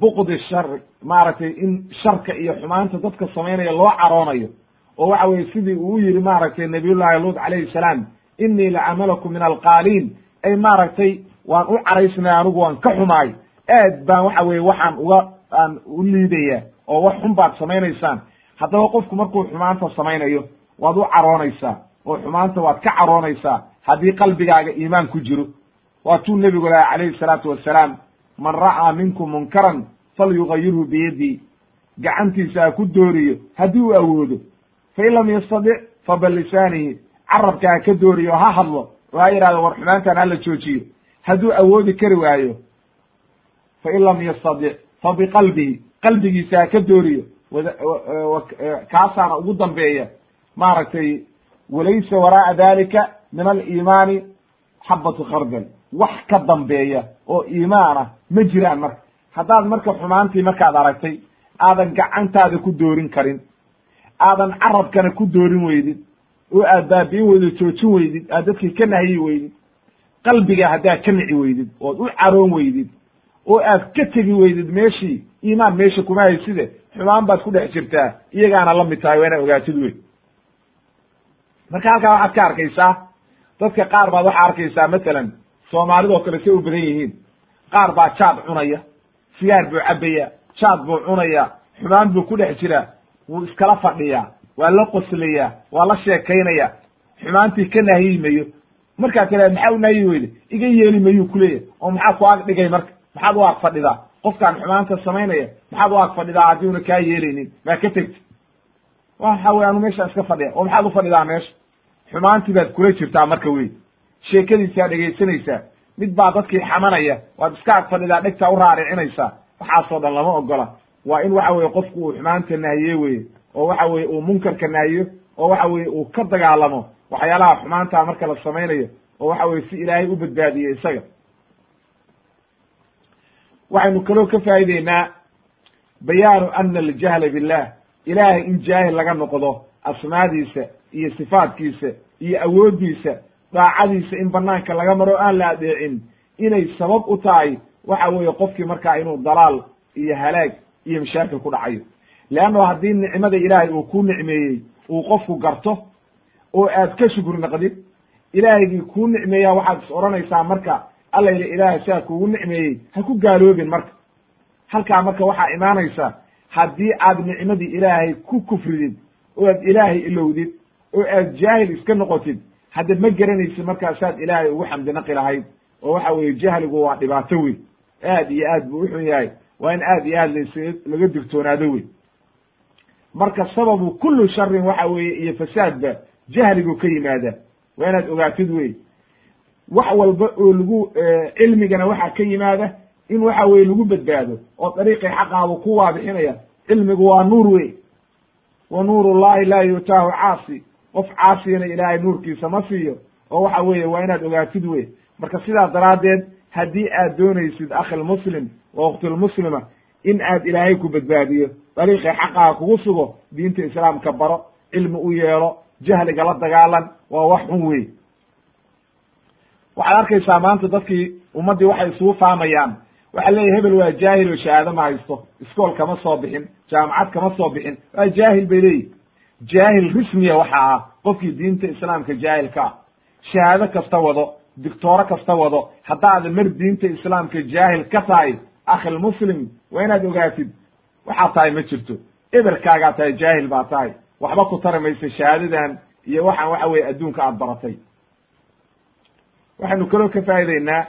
buqdi shar maaragtay in sharka iyo xumaanta dadka samaynaya loo caroonayo oo waxa weye sidii uu yihi maaragtay nabiyullahi luud calayhi salaam inii lacamalakum min alqaaliin. Ay maaragtay waan u caraysnay anigu waan ka xumaay. Aad baan waxa weye waxaan uga aan u liidaya oo wax xun baad samaynaysaan. Haddaba qofku markuu xumaanta samaynayo waad u caroonaysaa oo xumaanta waad ka caroonaysaa haddii qalbigaaga iimaan ku jiro. Waatuu nebigu laha calayhi salaatu wassalaam man ra'aa minkum munkaran falyugayirhu biyadii. Gacantiisa ha ku dooriyo haddii uu awoodo fain lam yastadic fa bilisaanihi carabka ha ka dooriyo ha hadlo oo ha yidhahdo war xumaantan hala joojiyo hadduu awoodi kari waayo fain lam yastadic fa biqalbihi qalbigiisa ha ka dooriyo kaasaana ugu dambeeya maaragtay walaysa waraa'a dalika min aliimaani xabatu khardal wax ka dambeeya oo iimaan ah ma jiraan marka haddaad marka xumaantii markaad aragtay aadan gacantaada ku doorin karin aadan carabkana ku doorin weydid oo aad baabi'in weydid joojin weydid aad dadkii ka nahyi weydid qalbiga haddaad ka nici weydid ood u caroon weydid oo aad ka tegi weydid meeshii iimaan meesha kuma hayside xumaan baad ku dhex jirtaa iyagaana la mid tahay waa inaad ogaatid wey marka halkaa waxaad ka arkaysaa dadka qaar baad waxaa arkaysaa masalan soomaalidoo kale say u badan yihiin. Qaar baa jaad cunaya sigaar buu cabaya jaad buu cunaya xumaan buu ku dhex jiraa wuu iskala fadhiyaa waa la qoslayaa waa la sheekaynaya. Xumaantii ka nahyi mayo markaa tiraad maxaa u nahyi weyde iga yeeli mayuu kuleeyahy oo maxaa ku ag dhigay marka? Maxaad u ag fadhidaa qofkaan xumaanta samaynaya maxaad u ag fadhidaa haddii una kaa yeelaynin? Maa ka tegti waxa wey anu meesha iska fadhiya. Oo maxaad u fadhidaa meesha? Xumaantii baad kula jirtaa marka wey sheekadiisaa dhegaysanaysaa mid baa dadkii xamanaya. Waad iska ag fadhidaa dhegtaa u raaricinaysaa. Waxaasoo dhan lama ogola waa in waxa weye qofku uu xumaanta nahiye weye oo waxa weye uu munkarka nahiyo oo waxa weye uu ka dagaalamo waxyaalaha xumaantaa marka la samaynayo oo waxa weye si ilaahay u badbaadiye isaga. Waxaynu kaloo ka faa'ideynaa bayaanu ana aljahla billah ilaahay in jaahil laga noqdo asmaadiisa iyo sifaadkiisa iyo awooddiisa daacadiisa in banaanka laga maro aan la adeecin inay sabab u tahay waxa weeye qofkii markaa inuu dalaal iyo halaag iyo mashaakil ku dhacayo. Leanno haddii nicmada ilaahay uu ku nicmeeyey uu qofku garto oo aad ka shukri naqdid ilaahygii kuu nicmeeyaa waxaad is odhanaysaa marka alla ila ilaahay sidaa kuugu nicmeeyey ha ku gaaloobin marka. Halkaa marka waxaa imaanaysa haddii aad nicmadii ilaahay ku kufridid oo aad ilaahay ilowdid oo aad jaahil iska noqotid hadda ma garanaysid markaasaad ilaahay ugu xamdi naqi lahayd oo waxa weeye jahligu waa dhibaato weyn. Aad iyo aad buu uxun yahay waa in aad iyo aad las laga digtoonaado wey marka sababu kullu sharin waxa weeye iyo fasaadba jahligu ka yimaada. Waa inaad ogaatid wey wax walba oo lagu cilmigana waxaa ka yimaada in waxa weye lagu badbaado oo dariiqii xaqaadu ku waadixinaya cilmigu waa nuur wey wa nuur llahi laa yutaahu caasi. Qof caasiyana ilaahay nuurkiisa ma siiyo. Oo waxa weeye waa inaad ogaatid wey marka sidaas daraaddeed haddii aad doonaysid akhilmuslim wa ukhtilmuslima in aad ilaahay ku badbaadiyo dariiqii xaqaha kugu sugo diinta islaamka baro cilmi u yeelo jahliga la dagaalan waa wax xun wey waxaad arkaysaa maanta dadkii ummaddii waxay isugu faamayaan. Waxaa leeyahy hebel waa jaahil oo shahaado ma haysto. Iskool kama soo bixin jaamacad kama soo bixin waa jaahil bay leeyihiin jaahil rismiya waxa ah qofkii diinta islaamka jaahilka ah. Shahaado kasta wado dictooro kasta wado. Haddaadan mar diinta islaamka jaahil ka tahay akhilmuslim waa inaad ogaatid waxaad tahay ma jirto. Eberkaagaa tahay jaahil baa tahay. Waxba ku tari maysa shahaadadan iyo waxaan waxa weye adduunka aad baratay. Waxaynu kaloo ka faa'ideynaa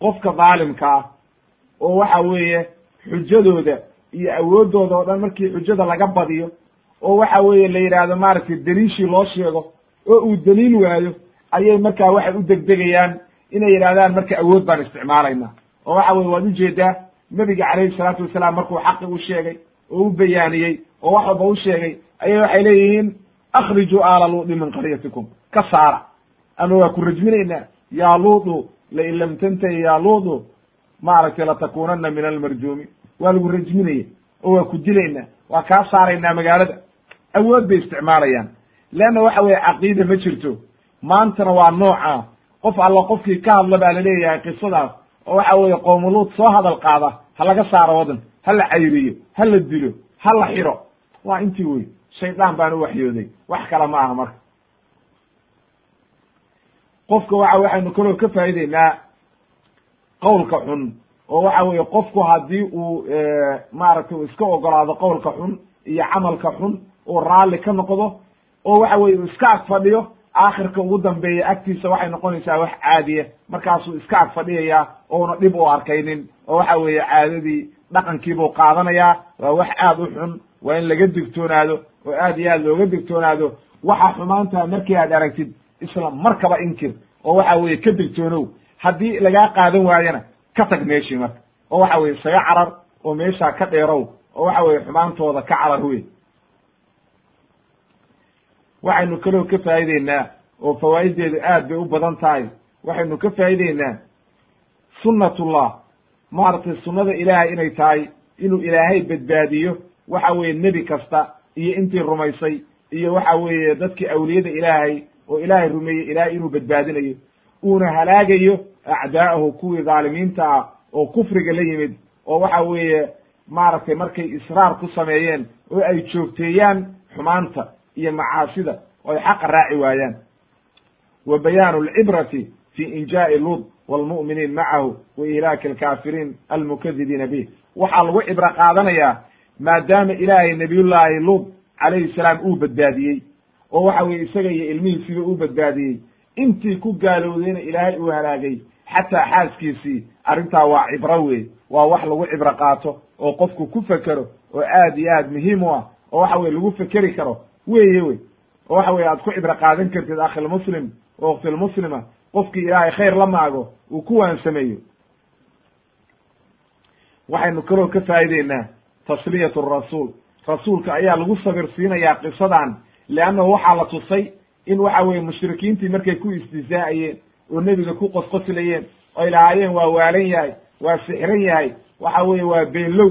qofka daalimka ah oo waxa weeye xujadooda iyo awooddooda oo dhan markii xujada laga badiyo oo waxa weeye la yidhaahdo maaragtay daliishii loo sheego oo uu daliil waayo ayay markaa waxay u degdegayaan inay yidhahdaan marka awood baan isticmaalayna. Oo waxa weye waad u jeedaa nebiga calayhi salaatu wasalaam markuu xaqi u sheegay oo u bayaaniyey oo wax walba u sheegay ayay waxay leeyihiin akhrijuu aala luudi min qaryatikum. Ka saara. Ama waa ku rajminaynaa yaa luudu lain lam tantahi yaa luudu maaragtay latakunana min almarjuumi waa lagu rajminaya oo waa ku dilaynaa waa kaa saaraynaa magaalada. Awood bay isticmaalayaan leanna waxa weye caqiida ma jirto maantana waa nooca qof alla qofkii ka hadla baa la leeyahay qisadaas oo waxa weeye qoomuluud soo hadal qaada ha laga saaro waddan ha la cayriyo ha la dilo ha la xiro waa intii wey shaydaan baan u waxyooday wax kale ma aha marka qofka waxa waxaynu kaloo ka faa'ideynaa qowlka xun oo waxa weeye qofku haddii uu maaragtay iska ogolaado qowlka xun iyo camalka xun uu raalli ka noqdo oo waxa weye iska ag fadhiyo aakhirka ugu dambeeya agtiisa waxay noqonaysaa wax caadiya. Markaasuu iska ag fadhiyayaa ouna dhib u arkaynin oo waxa weeye caadadii dhaqankiibuu qaadanayaa. Waa wax aad u xun waa in laga digtoonaado oo aad iyo aad looga digtoonaado. Waxa xumaantaa markii aad aragtid isla markaba inkir oo waxa weeye ka digtoonow. Haddii lagaa qaadan waayana ka tag meeshii marka. Oo waxa weye isaga carar oo meeshaa ka dheerow. Oo waxa weye xumaantooda ka carar wey waxaynu kaloo ka faa'ideynaa oo fawaa'ideedu aad bay u badan tahay. Waxaynu ka faa'ideynaa sunnatullah. Maaragtay sunnada ilaahay inay tahay inuu ilaahay badbaadiyo waxa weeye nebi kasta iyo intii rumaysay iyo waxa weeye dadkii awliyada ilaahay oo ilaahay rumeeyey ilaahay inuu badbaadinayo. Uuna halaagayo acdaa'ahu kuwii dhaalimiinta ah oo kufriga la yimid oo waxa weeye maaragtay markay israar ku sameeyeen oo ay joogteeyaan xumaanta iyo macaasida oo ay xaqa raaci waayaan. Wa bayaanu alcibrati fi injaa'i luud waalmu'miniin macahu wa ihlaaki alkaafiriin almukadibiina bih waxaa lagu cibro qaadanayaa maadaama ilaahay nabiyullaahi luud calayhi salaam uu badbaadiyey oo waxa weye isaga iyo ilmihiisiiba uu badbaadiyey. Intii ku gaalowdayna ilaahay uu halaagay xataa xaaskiisii arrintaa waa cibro wey waa wax lagu cibro qaato oo qofku ku fekero oo aad iyo aad muhiim u ah oo waxa weye lagu fekeri karo weye wey oo waxa weye aad ku cibro qaadan kartid akhilmuslim oo waktilmuslima qofkii ilaahay khayr la maago uu ku waansameeyo. Waxaynu kaloo ka faa'ideynaa tasliyatu rasuul. Rasuulka ayaa lagu sabir siinayaa qisadan leannahu waxaa la tusay in waxa weye mushrikiintii markay ku istizaa'ayeen oo nebiga ku qosqoslayeen oy lahaayeen waa waalan yahay waa sixran yahay waxa weeye waa beenlow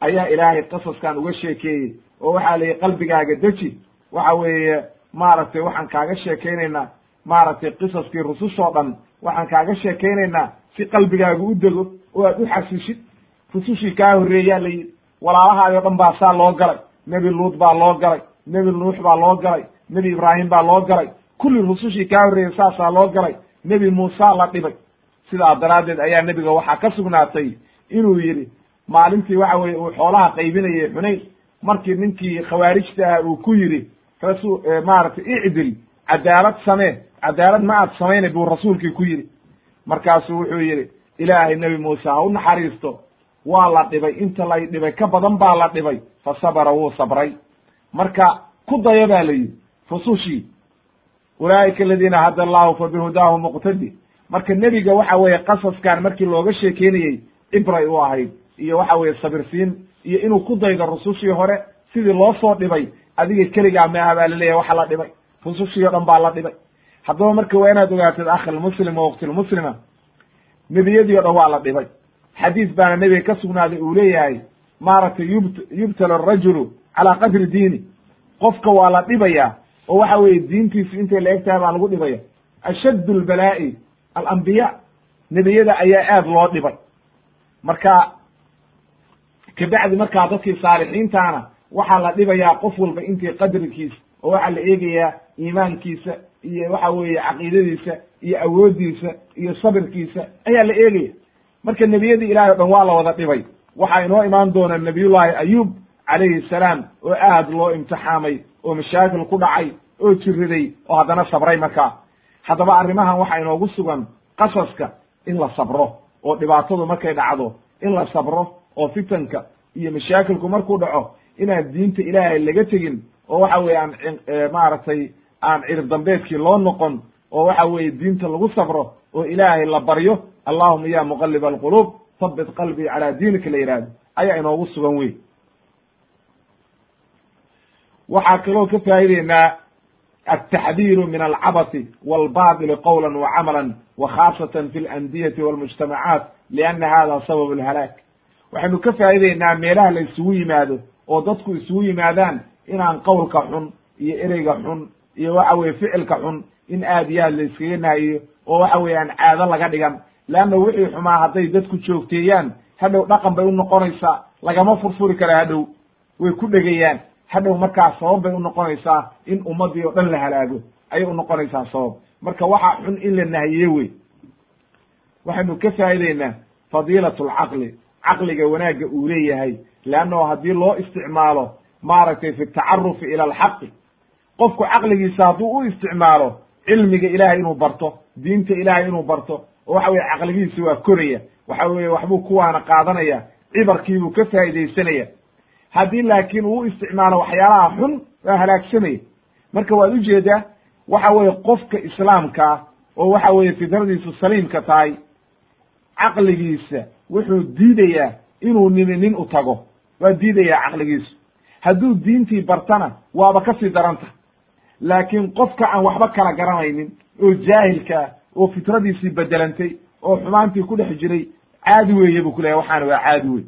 ayaa ilaahay qasaskan uga sheekeeyey oo waxaa layihi qalbigaaga deji. Waxa weeye maaragtay waxaan kaaga sheekaynaynaa maaragtay qisaskii rusushoo dhan waxaan kaaga sheekaynaynaa si qalbigaaga u dego oo aad u xasishid rusushii kaa horreeyaa la yidhi walaalahaadi o dhan baa saa loo galay. Nebi luud baa loo galay nebi nuux baa loo galay nebi ibraahim baa loo galay. Kulli rusushii kaa horreeyey saasaa loo galay. Nebi muusa la dhibay. Sidaa daraaddeed ayaa nebiga waxaa ka sugnaatay inuu yidhi maalintii waxa weye uu xoolaha qaybinayay xunayn markii ninkii khawaarijta ah uu ku yidhi rasul maaragtay icdil cadaalad samee cadaalad ma aad samaynay buu rasuulkii ku yidhi. Markaasuu wuxuu yidhi ilaahay nebi muuse ha u naxariisto. Waa la dhibay inta lay dhibay ka badan baa la dhibay fa sabara wuu sabray. Marka ku daya baa la yidhi rusushii ulaa'ika aladiina hada allahu fa bihudaahu muqtadi. Marka nebiga waxa weeye qasaskan markii looga sheekeynayey cibray u ahayd iyo waxa weeye sabirsiin iyo inuu ku daydo rusushii hore sidii loo soo dhibay adiga keligaa maaha baa la leeyahay waxa la dhibay. Rusushii o dhan baa la dhibay. Haddaba marka waa inaad ogaatid akhilmuslim wa waktilmuslima nebiyadii o dhan waa la dhibay. Xadiis baana nebiga ka sugnaaday uu leeyahay maaragtay yubt yubtala arajulu calaa qadri diini. Qofka waa la dhibayaa oo waxa weeye diintiisu intay la eg tahay baa lagu dhibaya. Ashaddu lbalaa'i alambiya nebiyada ayaa aad loo dhibay. Marka kabacdi markaa dadkii saalixiintaana waxaa la dhibayaa qof walba intii qadrikiisa oo waxaa la eegayaa iimaankiisa iyo waxa weeye caqiidadiisa iyo awooddiisa iyo sabirkiisa ayaa la eegaya. Marka nebiyadii ilahay o dhan waa la wada dhibay. Waxaa inoo imaan doona nabiyullaahi ayuub calayhi salaam oo aad loo imtixaamay oo mashaakil ku dhacay oo jiriday oo haddana sabray markaa. Haddaba arrimahan waxaa inoogu sugan qasaska in la sabro oo dhibaatadu markay dhacdo in la sabro oo fitanka iyo mashaakilku markuu dhaco inaan diinta ilaahay laga tegin oo waxa weeye aan maaragtay aan cirib dambeedkii loo noqon oo waxa weeye diinta lagu sabro oo ilaahay la baryo allahuma ya muqaliba alquluub habit qalbii calaa diinika la yidhaahdo ayaa inoogu sugan wey waxaa kaloo ka faa'ideynaa altaxdiiru min alcabati walbaطili qowla wa camala wa khaasatan fi alandiyati walmujtamacaat lianna hada sabab alhalaag waxaynu ka faa'ideynaa meelaha la isugu yimaado oo dadku isugu yimaadaan inaan qowlka xun iyo ereyga xun iyo waxa weye ficilka xun in aad iyo aad la iskaga nahayiyo oo waxa weye aan caado laga dhigan. Leanna wixii xumaa hadday dadku joogteeyaan hadhow dhaqan bay u noqonaysaa lagama furfuri kara hadhow. Way ku dhegayaan. Hadhow markaa sabab bay unoqonaysaa in ummadii oo dhan la halaago. Ayay unoqonaysaa sabab. Marka waxaa xun in la nahiye wey. Waxaynu ka faa'ideynaa fadiilat alcaqli caqliga wanaagga uu leeyahay leannahu haddii loo isticmaalo maaragtay fi tacarufi ila alxaqi qofku caqligiisa hadduu u isticmaalo cilmiga ilahay inuu barto diinta ilahay inuu barto oo waxa weye caqligiisa waa koraya waxa weye waxbuu kuwaana qaadanaya cibarkiibuu ka faa'idaysanaya. Haddii laakiin uu isticmaalo waxyaalaha xun waa halaagsamaya marka waad u jeedaa waxa weye qofka islaamkaa oo waxa weye fidradiisu saliimka tahay caqligiisa wuxuu diidayaa inuu nini nin u tago. Waa diidayaa caqligiisu. Hadduu diintii bartana waaba ka sii daranta. Laakiin qofka aan waxba kala garanaynin oo jaahilka ah oo fitradiisii bedelantay oo xumaantii ku dhex jiray caadi weeye buu kuleyahy waxaana waa caadi wey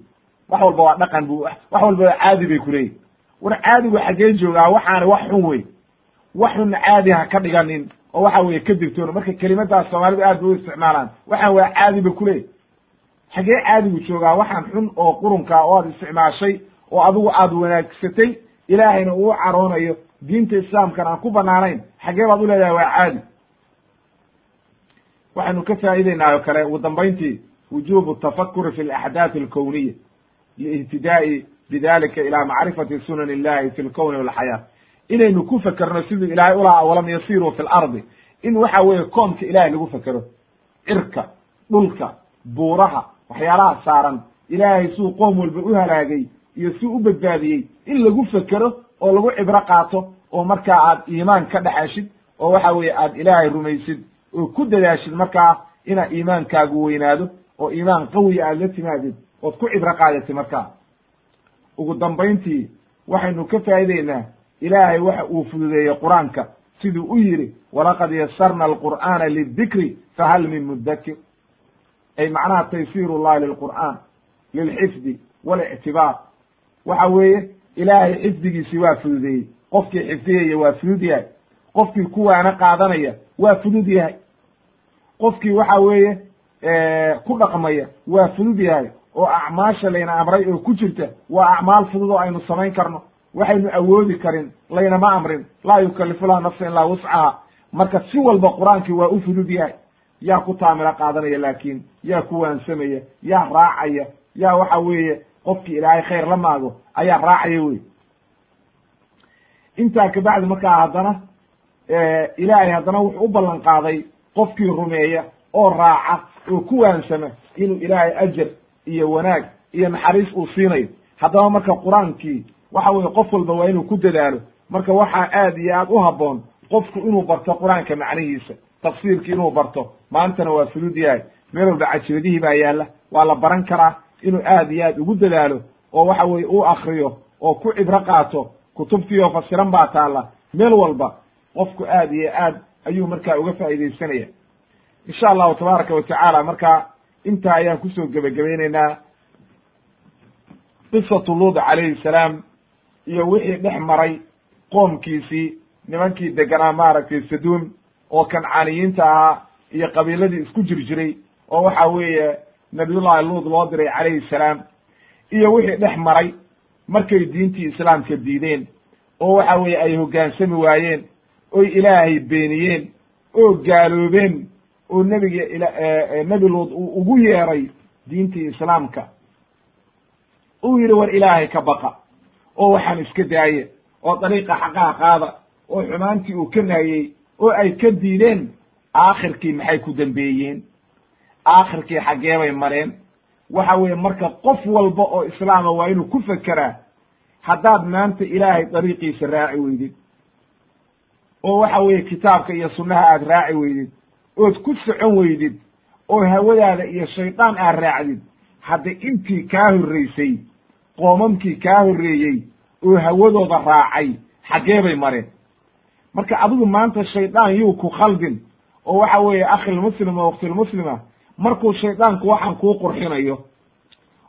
wax walba waa dhaqan bu wax walba waa caadi bay kuleeyihin war caadigu xaggeen joogaa waxaana wax xun wey wax xun caadi ha ka dhiganin oo waxa weeye ka digtoona marka kelimadaas soomaalidu aad bay u isticmaalaan. Waxaan waa caadi ba kuleeyahy xagee caadigu joogaa waxaan xun oo qurunkaa oo aad isticmaashay oo adigu aad wanaagsatay ilaahayna uu caroonayo diinta islaamkana aan ku banaanayn xagee baad u leedahay waa caadi. Waxaynu ka faa'ideynaa oo kale ugu dambayntii wujubu tafakuri fi alaxdaati alkowniya liihtidaa'i bidalika ila macrifati sunan illahi fi lkowni walxayaa inaynu ku fekerno siduu ilaahay ulaha walam yasiruu fi lardi in waxa weeye koonka ilahay lagu fekero cirka dhulka buuraha waxyaalaha saaran. Ilaahay suu qoom walba u halaagay iyo si u badbaadiyey in lagu fekero oo lagu cibro qaato oo markaa aad iimaan ka dhexeshid oo waxa weeye aad ilaahay rumaysid oo ku dadaashid markaa inaad iimaankaagu weynaado oo iimaan qawiya aad la timaadid ood ku cibro qaadatid markaa ugu dambayntii waxaynu ka faa'ideynaa ilaahay waxa uu fududeeyey qur'aanka siduu u yidhi walaqad yasarna alqur'aana lidikri fahal min mudakir ay macnaha taysiir llahi lilqur'aan lilxifdi walictibaar. Waxa weeye ilaahay xifdigiisii waa fududeeyey. Qofkii xifdiyaya waa fudud yahay. Qofkii kuwaana qaadanaya waa fudud yahay. Qofkii waxa weeye ku dhaqmaya waa fudud yahay. Oo acmaasha layna amray oo ku jirta waa acmaal fudud oo aynu samayn karno. Waxaynu awoodi karin laynama amrin. Laa yukalifu laha nafsa ilaa wuscaha marka si walba qur'aankii waa u fudud yahay yaa ku taamilo qaadanaya laakiin yaa ku waansamaya yaa raacaya yaa waxa weeye qofkii ilaahay khayr la maago ayaa raacaya wey intaa kabacdi markaa haddana ilaahay haddana wuxuu u ballan qaaday qofkii rumeeya oo raaca oo ku waansama inuu ilaahay ajar iyo wanaag iyo naxariis uu siinayo. Haddaba marka qur'aankii waxa weye qof walba waa inuu ku dadaalo. Marka waxaa aad iyo aad u habboon qofku inuu barto qur'aanka macnihiisa tafsiirkii inuu barto. Maantana waa fudud yahay. Meel walba cajiradihii baa yaalla. Waa la baran karaa inuu aad iyo aad ugu dadaalo oo waxa weye u akriyo oo ku cibro qaato. Kutubtii oo fasiran baa taalla. Meel walba qofku aad iyo aad ayuu markaa uga faa'iidaysanaya. Insha allahu tabaaraka wa tacaala marka intaa ayaan ku soo gebagabayneynaa qisatu luud calayhi salaam iyo wixii dhex maray qoomkiisii nimankii deganaa maaragtay saduum oo kancaaniyiinta ahaa iyo qabiiladii isku jir jiray oo waxa weeye nabiyullahi luud loo diray calayhi salaam iyo wixii dhex maray markay diintii islaamka diideen oo waxa weeye ay hoggaansami waayeen oy ilaahay beeniyeen oo gaaloobeen oo nebiga nebi luud uu ugu yeeray diintii islaamka. Uu yidhi war ilaahay ka baqa oo waxaan iska daaye oo dariiqa xaqaha qaada oo xumaantii uu ka naayey oo ay ka diideen aakhirkii maxay ku dambeeyeen? Aakhirkii xaggee bay mareen. Waxa weeye marka qof walba oo islaama waa inuu ku fekeraa haddaad maanta ilaahay dariiqiisa raaci weydid oo waxa weeye kitaabka iyo sunnaha aad raaci weydid ood ku socon weydid oo hawadaada iyo shaydaan aad raacdid hadda intii kaa horreysay qoomamkii kaa horreeyey oo hawadooda raacay xaggee bay mareen marka adigu maanta shaydaan yuu ku khaldin oo waxa weeye akhilmuslim oo waktilmuslima markuu shaydaanku waxaan kuu qurxinayo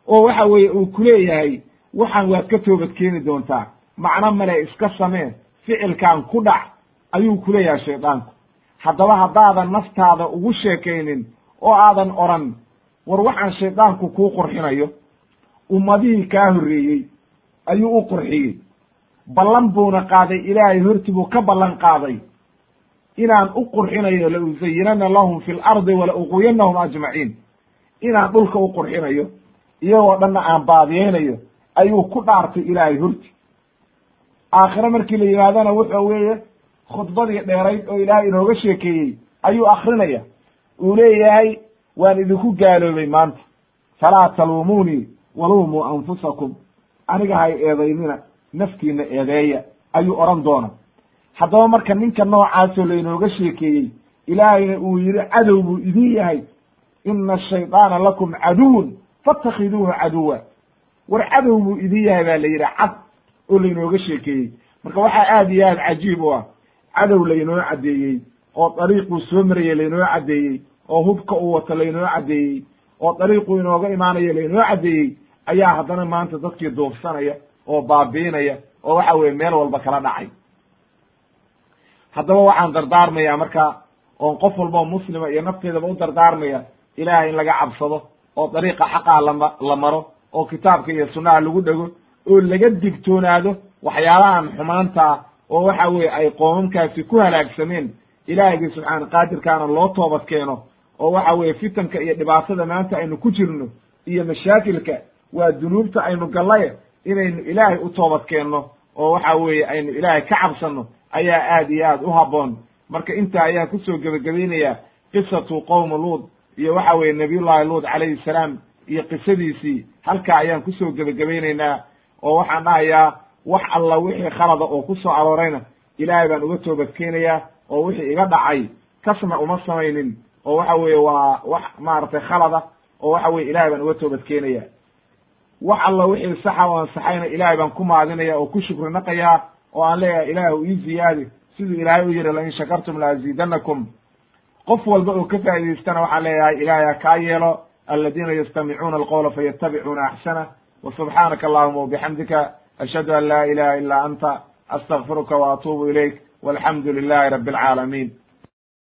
oo waxa weeye uu kuleeyahay waxaan waad ka toobad keeni doontaa. Macno male iska samee ficilkan ku dhac ayuu kuleeyahay shaydaanku haddaba haddaadan naftaada ugu sheekaynin oo aadan odran war waxaan shaydaanku kuu qurxinayo. Ummadihii kaa horreeyey ayuu u qurxiyey ballan buuna qaaday ilaahay horti buu ka ballan qaaday. Inaan u qurxinayo la usayinana lahum fi lardi wala uqwiyanahum ajmaciin inaan dhulka u qurxinayo iyagoo dhanna aan baadiyeynayo ayuu ku dhaartay ilaahay horti. Aakhire markii la yimaadana wuxuu weeye khudbadii dheerayd oo ilaahay inooga sheekeeyey ayuu akrinaya uu leeyahay waan idinku gaaloobay maanta. Falaa taluumuunii waluumuu anfusakum. Aniga hay eedaynina naftiina eedeeya ayuu odhan doona haddaba marka ninka noocaasoo laynooga sheekeeyey ilaahayna uu yidhi cadow buu idin yahay. Ina ashaydaana lakum caduwun fatakhiduuhu caduwa. War cadow buu idin yahay baa la yidhi cad oo laynooga sheekeeyey. Marka waxaa aad iyo aad cajiib u ah cadow laynoo caddeeyey oo dariiquu soo marayey laynoo caddeeyey oo hubka uu wato laynoo caddeeyey oo dariiquu inooga imaanayo laynoo caddeeyey ayaa haddana maanta dadkii duufsanaya oo baabiinaya oo waxa weye meel walba kala dhacay. Haddaba waxaan dardaarmayaa marka oon qof walbao muslima iyo nafteedaba u dardaarmaya ilahay in laga cabsado oo dariiqa xaqaa lama la maro oo kitaabka iyo sunnaha lagu dhego oo laga digtoonaado waxyaalahan xumaanta ah oo waxa weye ay qoomamkaasi ku halaagsameen. Ilaahigii subxaana qaadirkaana loo toobad keeno oo waxa weye fitanka iyo dhibaatada maanta aynu ku jirno iyo mashaakilka waa dunuubta aynu gallaye inaynu ilaahay u toobad keenno oo waxa weeye aynu ilaahay ka cabsanno ayaa aad iyo aad u habboon. Marka intaa ayaan ku soo gebagabaynayaa qisatu qowma luud iyo waxa weye nabiyullahi luud calayhi salaam iyo qisadiisii. Halkaa ayaan ku soo gebagabaynaynaa oo waxaan dhahayaa wax alla wixii khalada oo ku soo aroorayna ilaahay baan uga toobad keenayaa oo wixii iga dhacay. Kasna uma samaynin oo waxa weeye waa wax maaragtay khalada oo waxa weye ilahay baan uga toobad keenaya wax alla wixii saxa o ansaxayna ilaahay baan ku maadinaya oo ku shukri naqayaa oo aan leeyahay ilaahu ii ziyaadi. Siduu ilaahay u yihi lain shakartum laaziidanakum qof walba oo ka faa'idaystana waxaan leeyahay ilaahay ha kaa yeelo aladiina yastamicuuna alqowla fayatabicuuna axsana wa subxaanaka allahuma wabixamdika ashhadu an laa ilaha ila anta astagfiruka wa atuubu ilayk walxamdu lilahi rabi alcaalamiin